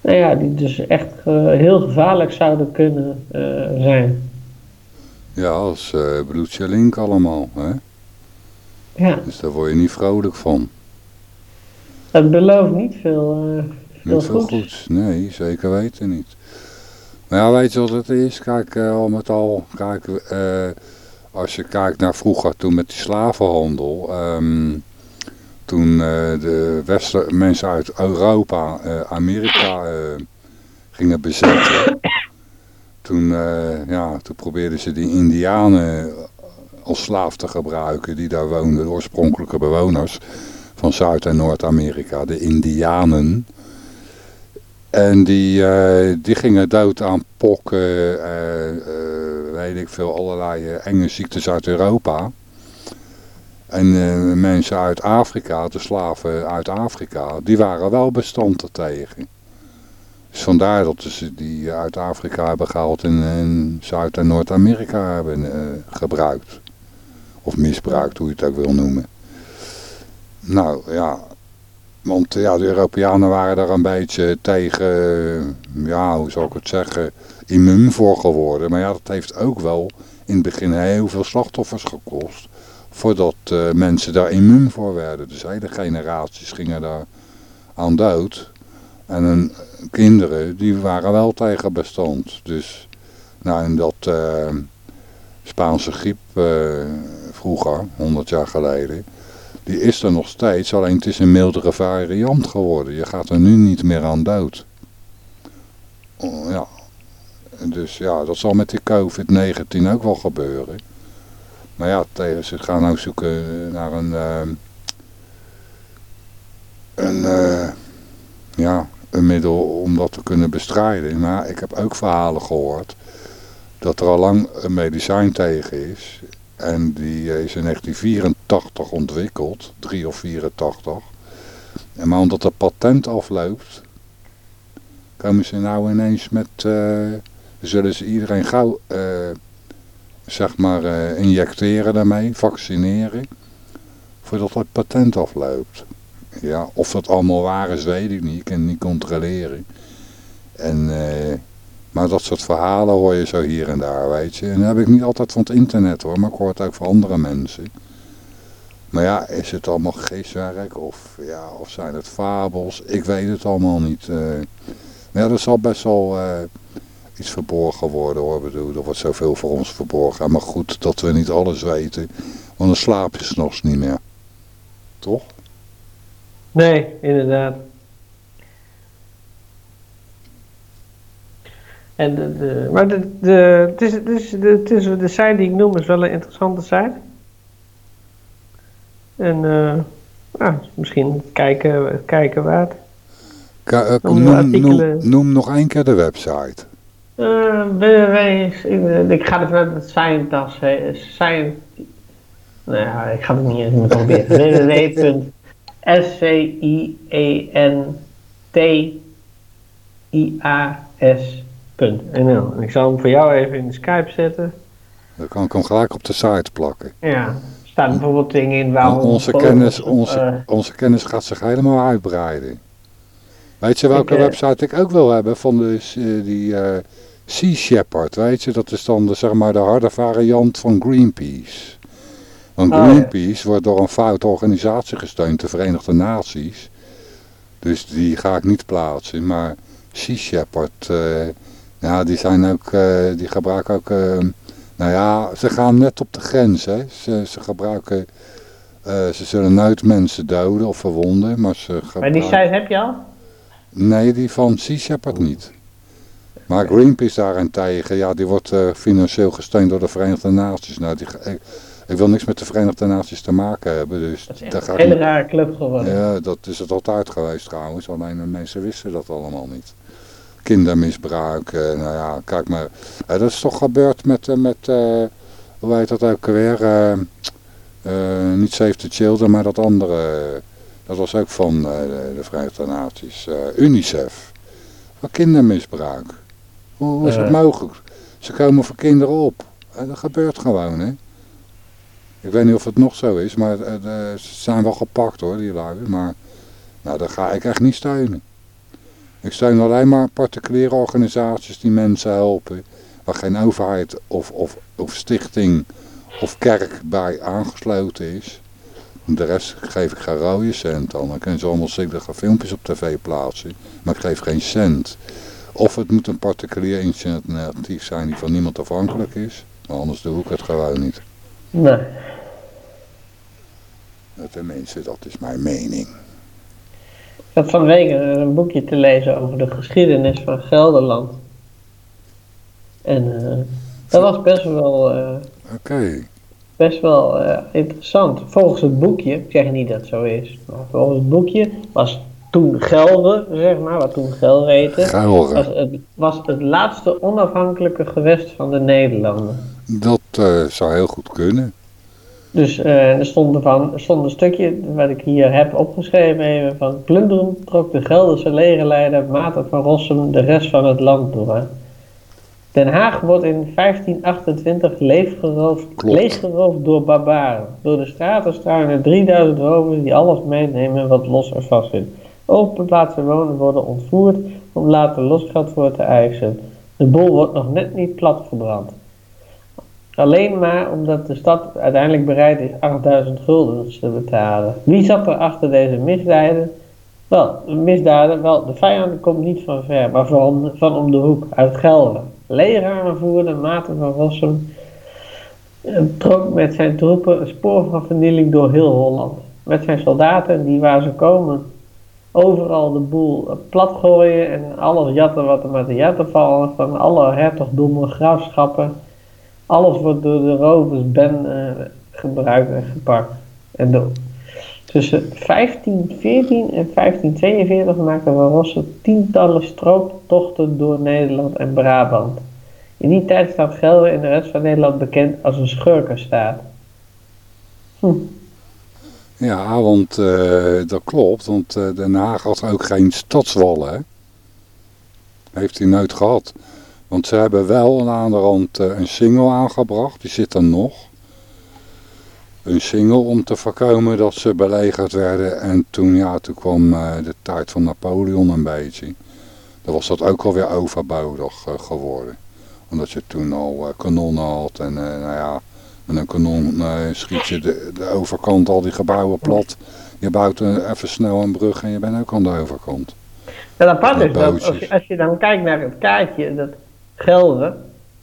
nou ja, die dus echt uh, heel gevaarlijk zouden kunnen uh, zijn. Ja, als uh, bloedje link allemaal. Hè? Ja. Dus daar word je niet vrolijk van. Het belooft niet veel, uh, veel Niet veel goeds. Nee, zeker weten niet. Maar ja, weet je wat het is? Kijk, uh, al met al, kijk, uh, als je kijkt naar vroeger, toen met die slavenhandel, um, toen de westen, mensen uit Europa Amerika gingen bezetten, toen, ja, toen probeerden ze die indianen als slaaf te gebruiken die daar woonden, de oorspronkelijke bewoners van Zuid- en Noord-Amerika, de Indianen. En die, uh, die gingen dood aan pokken, uh, uh, weet ik veel, allerlei enge ziektes uit Europa. En mensen uit Afrika, de slaven uit Afrika, die waren wel bestand tegen. Dus vandaar dat ze die uit Afrika hebben gehaald en in Zuid- en Noord-Amerika hebben gebruikt. Of misbruikt, hoe je het ook wil noemen. Nou ja, want ja, de Europeanen waren daar een beetje tegen, ja, hoe zou ik het zeggen, immuun voor geworden. Maar ja, dat heeft ook wel in het begin heel veel slachtoffers gekost. Voordat uh, mensen daar immuun voor werden. Dus hele generaties gingen daar aan dood. En hun kinderen, die waren wel tegen bestand. Dus, nou, in dat uh, Spaanse griep uh, vroeger, 100 jaar geleden die is er nog steeds, alleen het is een mildere variant geworden. Je gaat er nu niet meer aan dood. Oh, ja. Dus ja, dat zal met die COVID-19 ook wel gebeuren. Maar ja, ze gaan nou zoeken naar een, uh, een, uh, ja, een middel om dat te kunnen bestrijden. Maar ik heb ook verhalen gehoord dat er al lang een medicijn tegen is. En die is in 1984 ontwikkeld, 3 of 84. En maar omdat het patent afloopt, komen ze nou ineens met, uh, zullen ze iedereen gauw, uh, zeg maar, uh, injecteren daarmee, vaccineren, voordat het patent afloopt. Ja, of dat allemaal waar is, weet ik niet, ik kan het niet controleren. En... eh maar dat soort verhalen hoor je zo hier en daar, weet je. En dat heb ik niet altijd van het internet hoor, maar ik hoor het ook van andere mensen. Maar ja, is het allemaal geestwerk of, ja, of zijn het fabels? Ik weet het allemaal niet. Uh, maar ja, er zal best wel uh, iets verborgen worden hoor. Ik bedoel, er wordt zoveel voor ons verborgen. Maar goed dat we niet alles weten, want dan slaap je s'nachts niet meer. Toch? Nee, inderdaad. En de, de, maar de, de, het, is, het, is, de, het is de site die ik noem is wel een interessante site. En uh, nou, misschien kijken, kijken waard. Ka uh, noem, noem, noem, nog één keer de website. Uh, www, ik, ik ga het met Scientas, Scient, nou ja, ik ga het niet eens meer proberen. www.scientias .nl. Ik zal hem voor jou even in de Skype zetten. Dan kan ik hem gelijk op de site plakken. Ja, er staan bijvoorbeeld dingen in waar onze kennis, onze, uh, onze kennis gaat zich helemaal uitbreiden. Weet je welke ik, uh, website ik ook wil hebben van de, uh, die Sea Shepherd, weet je? Dat is dan de, zeg maar de harde variant van Greenpeace. Want Greenpeace oh, ja. wordt door een foute organisatie gesteund, de Verenigde Naties. Dus die ga ik niet plaatsen, maar Sea Shepherd... Ja, die zijn ook, uh, die gebruiken ook, uh, nou ja, ze gaan net op de grens, hè. Ze, ze gebruiken, uh, ze zullen nooit mensen doden of verwonden, maar ze gebruiken... Maar die site heb je al? Nee, die van Sea Shepherd niet. Maar Greenpeace daarentegen, ja, die wordt financieel gesteund door de Verenigde Naties. Nou, die, ik, ik, wil niks met de Verenigde Naties te maken hebben, dus... Dat is echt een hele rare club geworden. Ja, dat is het altijd geweest trouwens, alleen de mensen wisten dat allemaal niet kindermisbruik. nou ja, kijk maar. dat is toch gebeurd met, eh, met hoe heet dat ook weer? Niet Save the Children, maar dat andere. dat was ook van de, de Verenigde Naties. UNICEF. Van kindermisbruik. Hoe, hoe is het mogelijk? Ze komen voor kinderen op. dat gebeurt gewoon, hè. Ik weet niet of het nog zo is, maar ze zijn wel gepakt hoor, die lui. Maar nou, dat ga ik echt niet steunen. Ik steun alleen maar particuliere organisaties die mensen helpen. Waar geen overheid of, of, of stichting of kerk bij aangesloten is. De rest geef ik geen rode cent aan. Dan kunnen ze allemaal zielige filmpjes op tv plaatsen. Maar ik geef geen cent. Of het moet een particulier initiatief zijn die van niemand afhankelijk is. Maar anders doe ik het gewoon niet. Nee. Tenminste, dat is mijn mening. Ik had van week een boekje te lezen over de geschiedenis van Gelderland. En uh, dat was best wel, uh, okay. best wel uh, interessant. Volgens het boekje, ik zeg niet dat het zo is, maar volgens het boekje was toen Gelder, zeg maar, wat toen Gelder heette, was het, was het laatste onafhankelijke gewest van de Nederlanden. Dat zou heel goed kunnen. Dus uh, er stond, er stond een stukje wat ik hier heb opgeschreven even van plunderen trok de Gelderse legerleider Maarten van Rossum de rest van het land door. Den Haag wordt in 1528 leeggeroofd, leeggeroofd door barbaren. Door de straten struinen 3000 rovers die alles meenemen wat los en vast zit. Overgeplaatste wonen worden ontvoerd om later losgeld voor te eisen. De bol wordt nog net niet platgebrand. Alleen maar omdat de stad uiteindelijk bereid is 8000 guldens te betalen. Wie zat er achter deze misdaden? Wel, de misdaden, wel, de vijand komt niet van ver, maar van, van om de hoek, uit Gelder. Leger Maarten van Rossum trok met zijn troepen een spoor van vernieling door heel Holland. Met zijn soldaten die waar ze komen overal de boel plat gooien en alles jatten wat er met de jatten vallen van alle hertogdommen, graafschappen alles wordt door de rovers ben uh, gebruikt en gepakt. En de, tussen 1514 en 1542 maakte Van Rossum tientallen strooptochten door Nederland en Brabant. In die tijd staat Gelder in de rest van Nederland bekend als een schurkenstaat. Hm. Ja, want uh, dat klopt, want uh, Den Haag had ook geen stadswallen. Heeft hij nooit gehad. Want ze hebben wel aan de rand eh, een single aangebracht, die zit er nog. Een single om te voorkomen dat ze belegerd werden. En toen, ja, toen kwam uh, de tijd van Napoleon een beetje. Dan was dat ook alweer overbodig uh, geworden. Omdat je toen al kanonnen had en nou ja, met een kanon schiet je de, de, overkant al die gebouwen plat. Je bouwt even snel een brug en je bent ook aan de overkant. Ja, apart is dat, als je, als je dan kijkt naar het kaartje, dat Gelder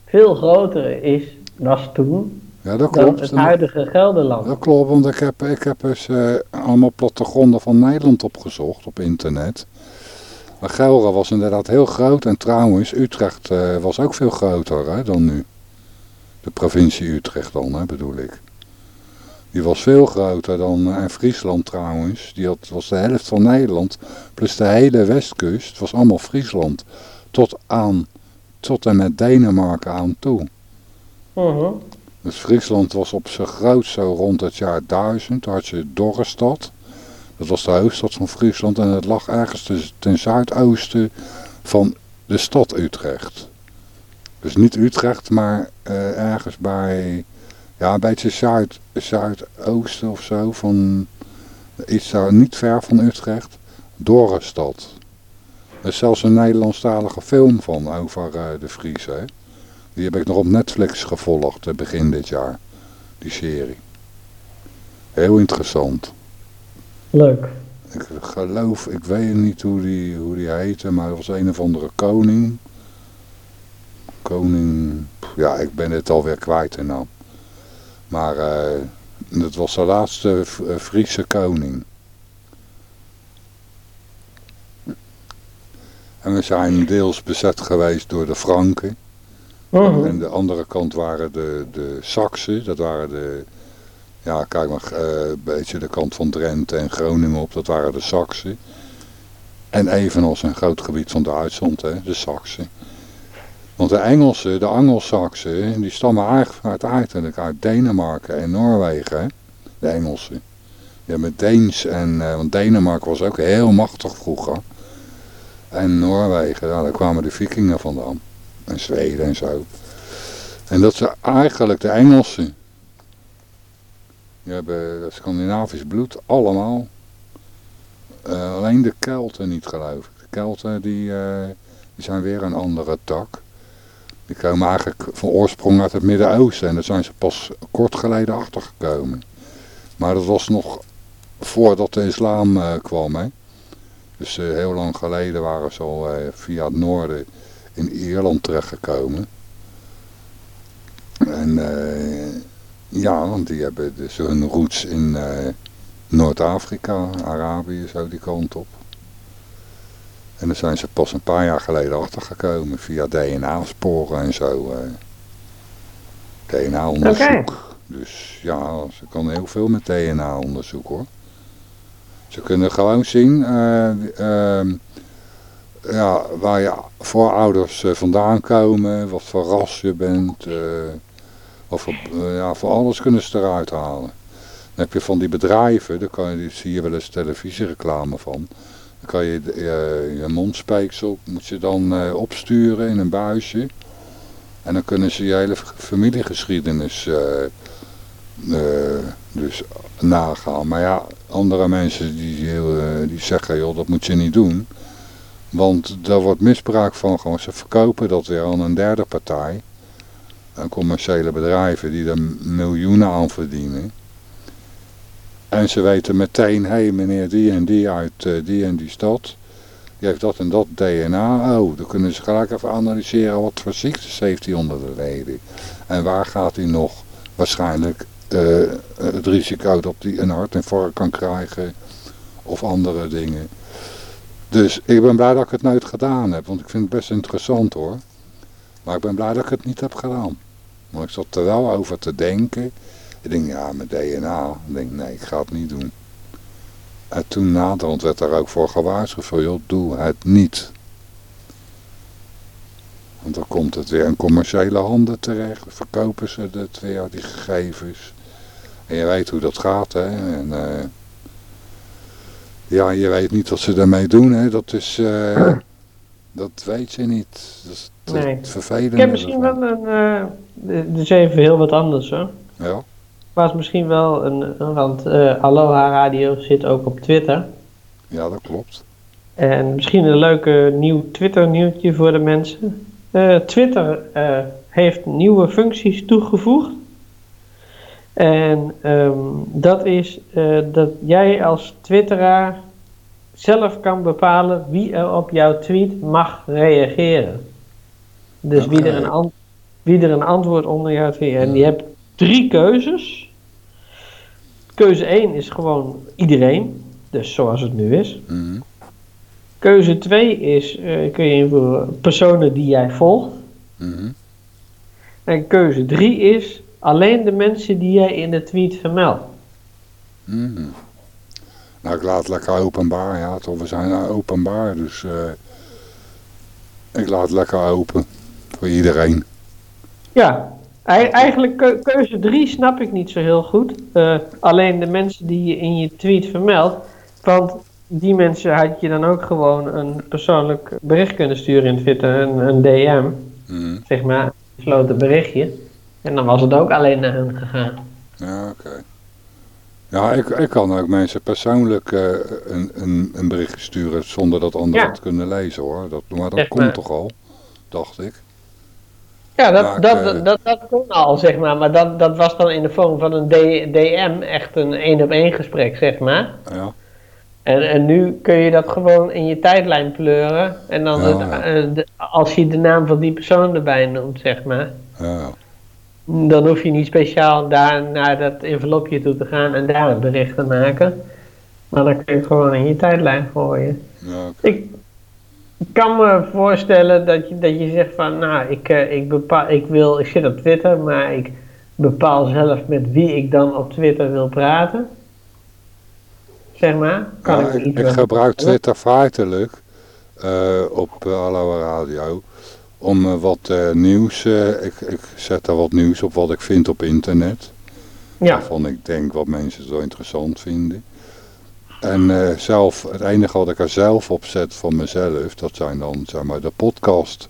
veel groter is, was toen, ja, dat klopt. het huidige Gelderland. Dat klopt, want ik heb, ik heb eens uh, allemaal plattegronden van Nederland opgezocht op internet. Maar Gelder was inderdaad heel groot en trouwens Utrecht uh, was ook veel groter hè, dan nu. De provincie Utrecht dan, hè, bedoel ik. Die was veel groter dan uh, Friesland trouwens. Die had, was de helft van Nederland. Plus de hele westkust was allemaal Friesland. Tot aan tot en met Denemarken aan toe. Uh Dus Friesland was op zijn grootst zo rond het jaar 1000. Toen had je Dorrestad. Dat was de hoofdstad van Friesland en het lag ergens ten zuidoosten van de stad Utrecht. Dus niet Utrecht, maar uh, ergens bij, ja, een beetje zuid, zuidoosten of zo, van iets daar niet ver van Utrecht, Dorrestad. Er is zelfs een Nederlandstalige film van over uh, de Friese. Die heb ik nog op Netflix gevolgd uh, begin dit jaar. Die serie. Heel interessant. Leuk. Ik geloof, ik weet niet hoe die, hoe die heette, maar het was een of andere koning. Koning, ja ik ben het alweer kwijt en nou. Maar uh, dat was de laatste Friese koning. En we zijn deels bezet geweest door de Franken. Uh En de andere kant waren de, de Saksen. Dat waren de, ja kijk maar, uh, een beetje de kant van Drenthe en Groningen op. Dat waren de Saksen. En evenals een groot gebied van Duitsland, hè, de Saksen. Want de Engelsen, de Angelsaksen, die stammen eigenlijk uiteindelijk uit Denemarken en Noorwegen. Hè? De Engelsen. Ja, met Deens en, uh, want Denemarken was ook heel machtig vroeger. En Noorwegen, ja, daar kwamen de vikingen vandaan. En Zweden en zo. En dat ze eigenlijk de Engelsen. Die hebben Scandinavisch bloed, allemaal. Uh, alleen de Kelten niet geloof ik. De Kelten die, uh, die zijn weer een andere tak. Die komen eigenlijk van oorsprong uit het Midden-Oosten. En daar zijn ze pas kort geleden achtergekomen. Maar dat was nog voordat de islam uh, kwam. Hè. Dus uh, heel lang geleden waren ze al uh, via het noorden in Ierland terechtgekomen. En uh, ja, want die hebben dus hun roots in Noord-Afrika, Arabië, zo die kant op. En daar zijn ze pas een paar jaar geleden achtergekomen via DNA-sporen en zo. DNA-onderzoek. Okay. Dus ja, ze kan heel veel met DNA-onderzoek hoor. Ze kunnen gewoon zien uh, ja, waar je voorouders uh, vandaan komen, wat voor ras je bent. Uh, of ja, voor alles kunnen ze eruit halen. Dan heb je van die bedrijven, daar kan je, zie je wel eens televisiereclame van. Dan kan je je, je mondspijksel, moet je dan opsturen in een buisje. En dan kunnen ze je hele familiegeschiedenis dus nagaan. Maar ja, andere mensen die, die zeggen, joh, dat moet je niet doen. Want daar wordt misbruik van gewoon. Ze verkopen dat weer aan een derde partij. Een commerciële bedrijven die er miljoenen aan verdienen. En ze weten meteen, hé hey, meneer die en die uit uh, die en die stad. Die heeft dat en dat DNA. Oh, dan kunnen ze gelijk even analyseren wat voor ziektes heeft hij onder de leden. En waar gaat hij nog waarschijnlijk het risico dat hij een hartinfarct kan krijgen. Of andere dingen. Dus ik ben blij dat ik het nooit gedaan heb. Want ik vind het best interessant hoor. Maar ik ben blij dat ik het niet heb gedaan. Maar ik zat er wel over te denken. Ik denk, ja, met DNA. Ik denk, nee, ik ga het niet doen. En toen naderhand werd daar ook voor gewaarschuwd. Van, joh, doe het niet. Want dan komt het weer in commerciële handen terecht. Verkopen ze het weer, die gegevens. En je weet hoe dat gaat, hè. En, uh, ja, je weet niet wat ze daarmee doen, hè. Dat is... Uh, dat weet je niet. Dat is nee. het vervelende. Ik heb misschien wel een... Uh, dus even heel wat anders, hoor. Ja was misschien wel een, want uh, Aloha Radio zit ook op Twitter. Ja, dat klopt. En misschien een leuke nieuw Twitter nieuwtje voor de mensen. Twitter heeft nieuwe functies toegevoegd. En um, dat is dat jij als twitteraar zelf kan bepalen wie er op jouw tweet mag reageren. Dus okay. wie, er een wie er een antwoord onder jouw tweet. En je hebt drie keuzes. Keuze 1 is gewoon iedereen, dus zoals het nu is. Mm. Keuze 2 is, uh, kun je invoeren, personen die jij volgt. Mm. En keuze 3 is alleen de mensen die jij in de tweet vermeldt. Mm. Nou, ik laat het lekker openbaar, ja, toch, we zijn openbaar, dus uh, ik laat het lekker open voor iedereen. Ja, Eigenlijk keuze 3 snap ik niet zo heel goed. Uh, alleen de mensen die je in je tweet vermeldt. Want die mensen had je dan ook gewoon een persoonlijk bericht kunnen sturen in Twitter. Een, een DM. Mm. Zeg maar, een gesloten berichtje. En dan was het ook alleen naar hen gegaan. Ja, oké. Ja, ik, ik kan ook mensen persoonlijk uh, een, een, een berichtje sturen zonder dat anderen ja. het kunnen lezen hoor. Dat, maar dat zeg komt maar. toch al, dacht ik. Ja, dat, dat, dat, dat, dat kon al, zeg maar. Maar dat, dat was dan in de vorm van een DM, echt een één-op-één gesprek, zeg maar. Ja. En, en nu kun je dat gewoon in je tijdlijn pleuren. En dan ja, het, ja. de, als je de naam van die persoon erbij noemt, zeg maar. Ja. Dan hoef je niet speciaal daar naar dat envelopje toe te gaan en daar een bericht te maken. Maar dan kun je gewoon in je tijdlijn gooien. Ja, okay. Ik, kan me voorstellen dat je, dat je zegt van, nou, ik, uh, ik, bepaal, ik, wil, ik zit op Twitter, maar ik bepaal zelf met wie ik dan op Twitter wil praten. Zeg maar. Kan ja, ik, ik, ik gebruik Twitter feitelijk uh, op uh, Radio om wat nieuws, ik, ik zet daar wat nieuws op wat ik vind op internet. Ja. Waarvan ik denk wat mensen zo interessant vinden. En uh, zelf, het enige wat ik er zelf op zet van mezelf, dat zijn dan zeg maar de podcast.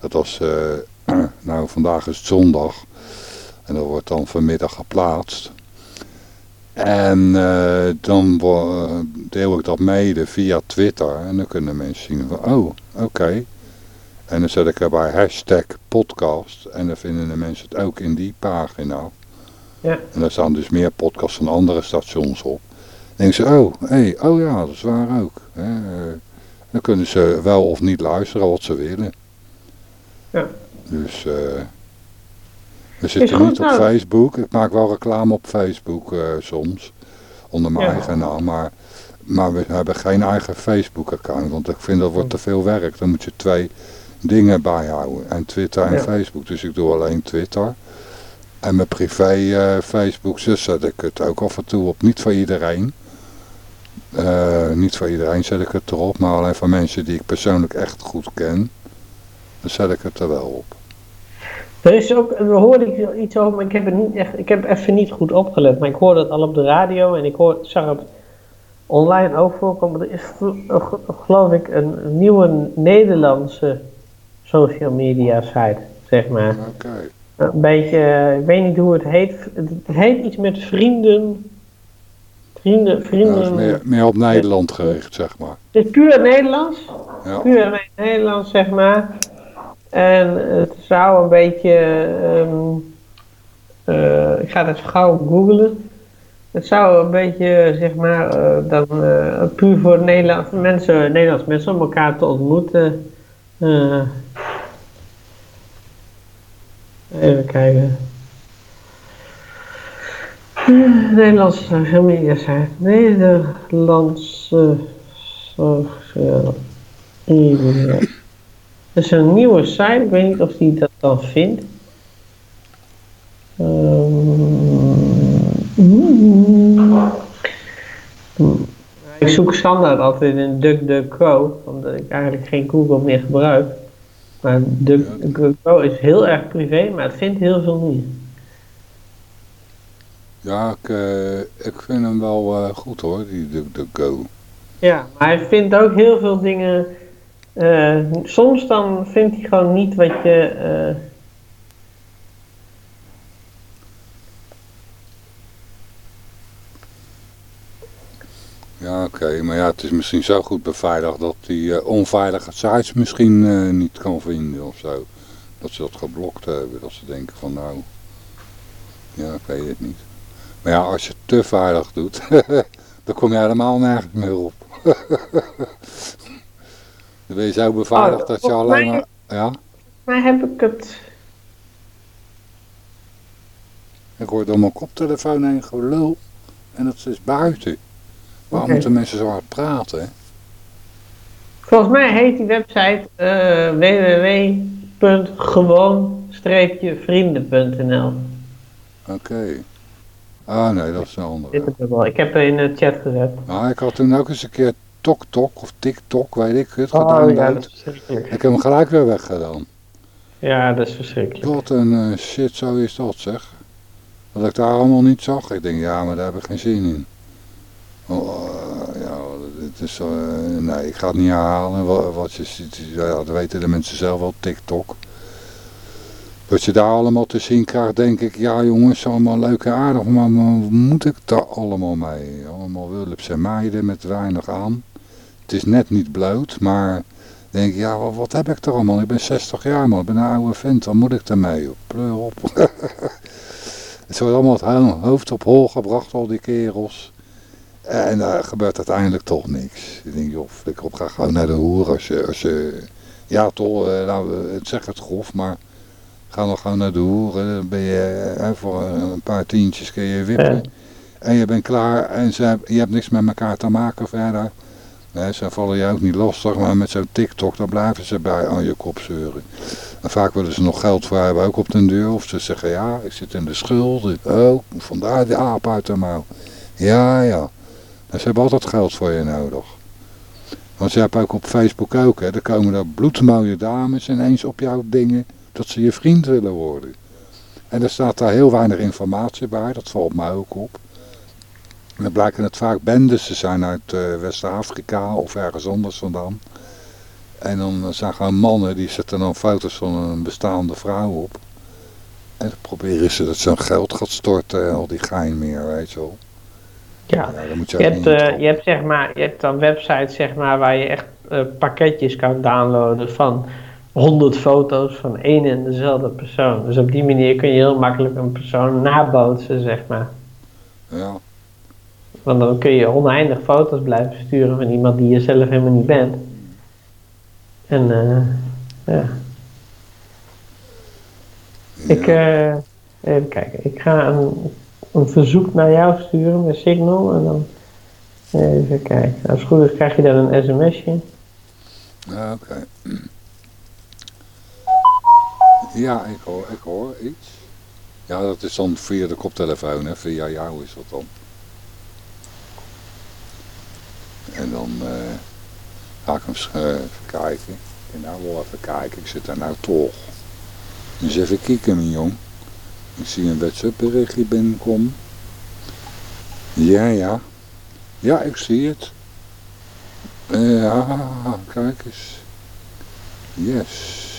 Dat was, uh, nou vandaag is het zondag. En dat wordt dan vanmiddag geplaatst. En uh, dan deel ik dat mede via Twitter. En dan kunnen mensen zien van, oh, oké. Okay. En dan zet ik erbij hashtag podcast. En dan vinden de mensen het ook in die pagina. Ja. En daar staan dus meer podcasts van andere stations op denken ze, oh, hey, oh ja, dat is waar ook. Hè. Dan kunnen ze wel of niet luisteren wat ze willen. Ja. Dus uh, we zitten niet op nou. Facebook. Ik maak wel reclame op Facebook uh, soms. Onder mijn ja. eigen naam. Maar, maar we hebben geen eigen Facebook account. Want ik vind dat wordt te veel werk. Dan moet je twee dingen bijhouden. En Twitter en ja. Facebook. Dus ik doe alleen Twitter. En mijn privé uh, Facebook, dus zet ik het ook af en toe op. Niet voor iedereen. Uh, niet voor iedereen zet ik het erop, maar alleen voor mensen die ik persoonlijk echt goed ken, dan zet ik het er wel op. Er is ook, daar hoorde ik iets over, maar ik heb, het niet echt, ik heb even niet goed opgelet. Maar ik hoorde het al op de radio en ik hoor, zag het online ook voorkomen. Er is geloof ik een nieuwe Nederlandse social media site, zeg maar. Oké. Een beetje, ik weet niet hoe het heet. Het heet iets met vrienden. Vrienden, vrienden. Ja, meer, meer, op Nederland gericht, zeg maar. Het is puur Nederlands. Ja. Puur Nederlands, zeg maar. En het zou een beetje. Um, uh, ik ga het gauw googlen. Het zou een beetje, zeg maar, uh, dan uh, puur voor Nederlands mensen, Nederlands mensen om elkaar te ontmoeten. Even kijken. Nederlandse familie zijn. Nederlandse social media. Het is een nieuwe site, ik weet niet of die dat dan vindt. Um, ik zoek standaard altijd in DuckDuckGo, omdat ik eigenlijk geen Google meer gebruik. Maar DuckDuckGo is heel erg privé, maar het vindt heel veel niet. Ja, ik, uh, ik vind hem wel uh, goed hoor, die DuckDuckGo. Ja, maar hij vindt ook heel veel dingen uh, soms dan vindt hij gewoon niet wat je... Ja, oké, maar ja, het is misschien zo goed beveiligd dat hij uh, onveilige sites misschien niet kan vinden of zo. Dat ze dat geblokt hebben, dat ze denken van nou, ja, ik weet het niet. Maar ja, als je het te veilig doet, dan kom je helemaal nergens meer op. Dan ben je zo beveiligd oh, dat je alleen maar... Ja? Maar heb ik het... Ik hoor door mijn koptelefoon heen gelul. En dat is buiten. Waarom moeten mensen zo hard praten? Volgens mij heet die website uh, www.gewoon-vrienden.nl Oké. Ah nee, dat is een andere. Ik heb er in de chat gezet. Nou, ik had toen ook eens een keer TokTok of TikTok, weet ik het, gedaan. Oh, ja, dat is. Ik heb hem gelijk weer weggedaan. Ja, dat is verschrikkelijk. Wat een uh, shit, zo is dat zeg. Dat ik daar allemaal niet zag. Ik denk, ja, maar daar heb ik geen zin in. Oh, uh, ja, het is, uh, nee, ik ga het niet herhalen. Wat, wat je ja, dat weten de mensen zelf wel, TikTok. Wat je daar allemaal te zien krijgt, denk ik, ja jongens, allemaal leuk en aardig, maar moet ik daar allemaal mee? Allemaal Wulpse meiden met weinig aan. Het is net niet bloot, maar denk ik, ja, wat, wat, heb ik er allemaal? Ik ben 60 jaar man, ik ben een oude vent, wat moet ik ermee? Pleur op. het wordt allemaal het hoofd op hol gebracht, al die kerels. En daar gebeurt uiteindelijk toch niks. Ik denk, joh, ik op, ga gewoon naar de hoer als je, als je ja toch, eh, nou, zeg het grof, maar ga nog gewoon naar de hoer. Dan ben je eh, voor een paar tientjes kun je wippen. En je bent klaar en ze, je hebt niks met elkaar te maken verder. Nee, ze vallen je ook niet lastig, maar met zo'n TikTok, dan blijven ze bij aan je kop zeuren. En vaak willen ze nog geld voor hebben, ook op de deur. Of ze zeggen, ja, ik zit in de schulden. Oh, vandaar de aap uit de mouw. Ja, ja. En ze hebben altijd geld voor je nodig. Want ze hebben ook op Facebook ook, hè. Er komen er bloedmooie dames ineens op jouw dingen, dat ze je vriend willen worden. En er staat daar heel weinig informatie bij, dat valt mij ook op. En dan blijken het vaak bendes te zijn uit uh, West-Afrika of ergens anders vandaan. En dan zijn gewoon mannen, die zetten dan foto's van een bestaande vrouw op. En dan proberen ze dat zo'n geld gaat storten en al die gein meer, weet je wel. Ja, ja moet je, je, hebt, uh, je hebt zeg maar, je hebt dan websites zeg maar waar je echt uh, pakketjes kan downloaden van 100 foto's van één en dezelfde persoon. Dus op die manier kun je heel makkelijk een persoon nabootsen, zeg maar. Ja, want dan kun je oneindig foto's blijven sturen van iemand die je zelf helemaal niet bent. En uh, ja. Ik, even kijken. Ik ga een, een verzoek naar jou sturen met Signal. En dan even kijken. Als het goed is krijg je dan een sms'je. Ja, oké. Ja, ik hoor, ik hoor iets. Ja, dat is dan via de koptelefoon, hè. Via jou is dat dan. En dan uh, ga ik hem uh, even kijken. Ik nou wel even kijken, ik zit daar nou toch. Dus even kijken, mijn jong. Ik zie een WhatsApp berichtje binnenkomen. Ja, ja. Ja, ik zie het. Ja, kijk eens. Yes.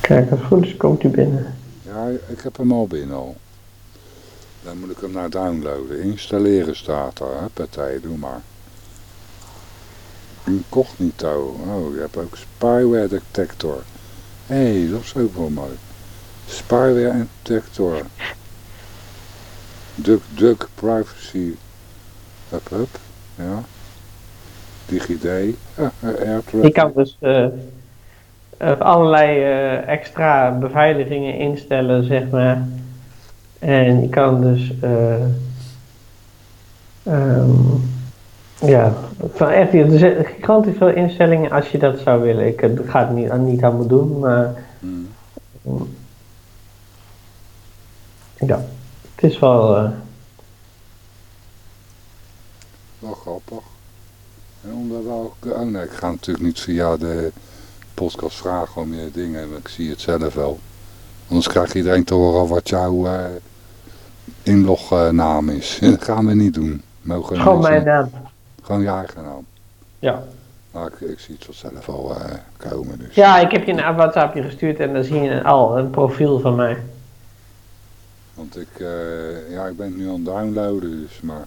Kijk, als het goed is, komt u binnen. Ja, ik heb hem al binnen al. Dan moet ik hem naar downloaden. Installeren staat er, hè, partij, doe maar. Incognito. Oh, je hebt ook spyware detector. Hé, hey, dat is ook wel mooi. Spyware detector. Duck, duck, privacy. Hup, hup. Ja. DigiD. Uh, Je kan dus uh, allerlei uh, extra beveiligingen instellen, zeg maar. En je kan dus... Um, ja, van echt, er zijn gigantisch veel instellingen als je dat zou willen. Ik ga het niet, niet allemaal doen, maar... Ja, het is wel... Uh... Wel grappig. En omdat ook... Oh ik ga natuurlijk niet via de podcast vragen om je dingen, ik zie het zelf wel. Anders krijgt iedereen te horen wat jouw uh, inlognaam is. dat gaan we niet doen. Mogen Gewoon mijn naam. Gewoon je eigen naam. Ja. Maar ik, ik zie het zelf al uh, komen. Dus. Ja, ik heb je een WhatsAppje gestuurd en dan zie je al een profiel van mij. Want ik, uh, ja, ik ben nu aan het downloaden, dus maar...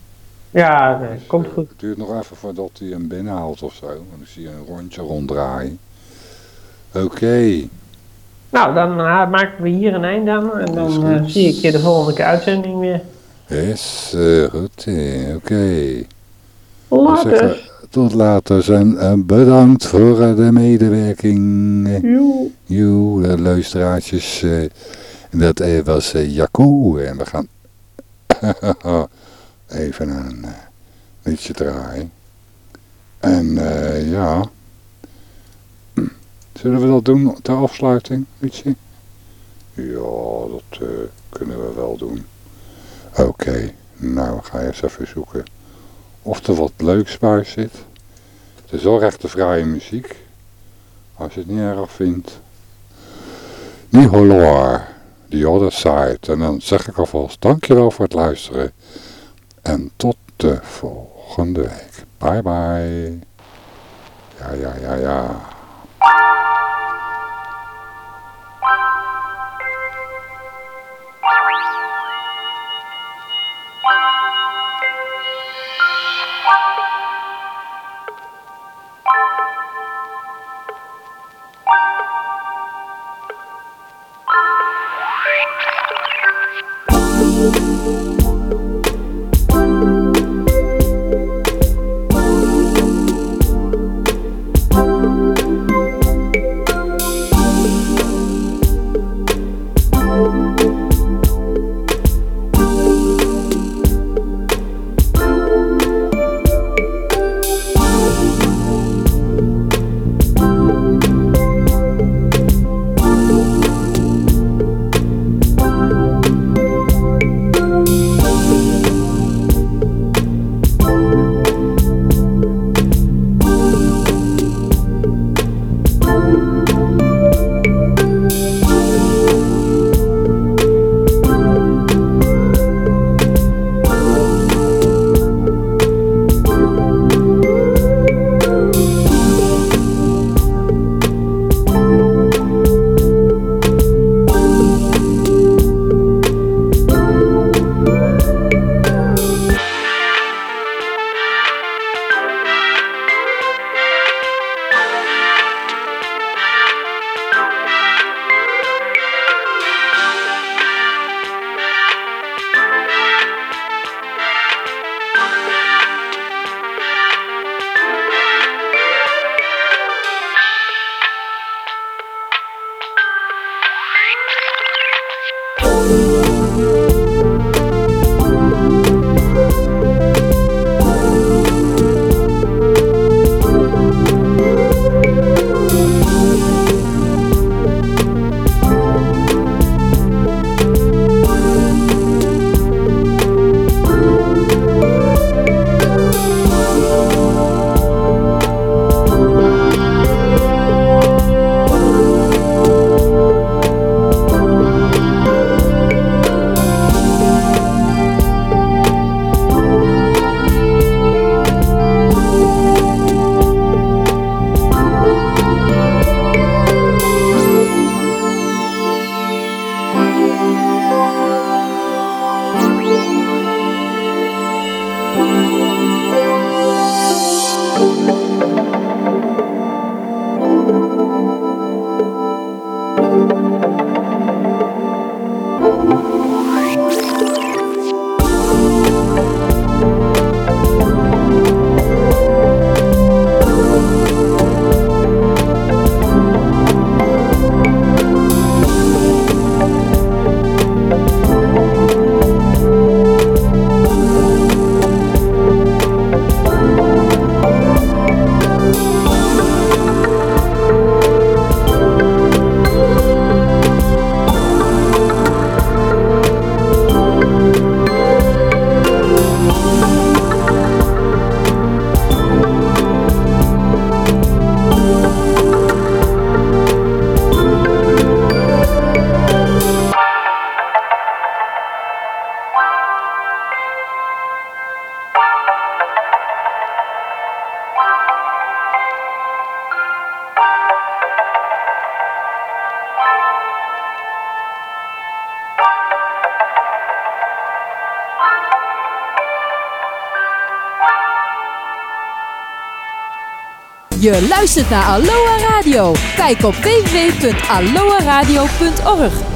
Ja, nee, dus, komt goed. Het duurt nog even voordat hij hem binnenhaalt of zo. Want dan zie je een rondje ronddraaien. Oké. Nou, dan uh, maken we hier een eind aan. En dan zie ik je de volgende keer uitzending weer. Is goed, oké. Later. Tot later en uh, bedankt voor uh, de medewerking. Joe. Joe, uh, luisteraartjes. dat was Jaco en we gaan even een liedje draaien. En ja, zullen we dat doen ter afsluiting, liedje? Ja, dat kunnen we wel doen. Oké, nou ga je eens even zoeken of er wat leuks bij zit. Het is wel rechte vrije muziek. Als je het niet erg vindt. Niholor, The Other Side. En dan zeg ik alvast dankjewel voor het luisteren. En tot de volgende week. Bye bye. Ja, ja, ja, ja. you Je luistert naar Aloha Radio. Kijk op www.aloha-radio.org.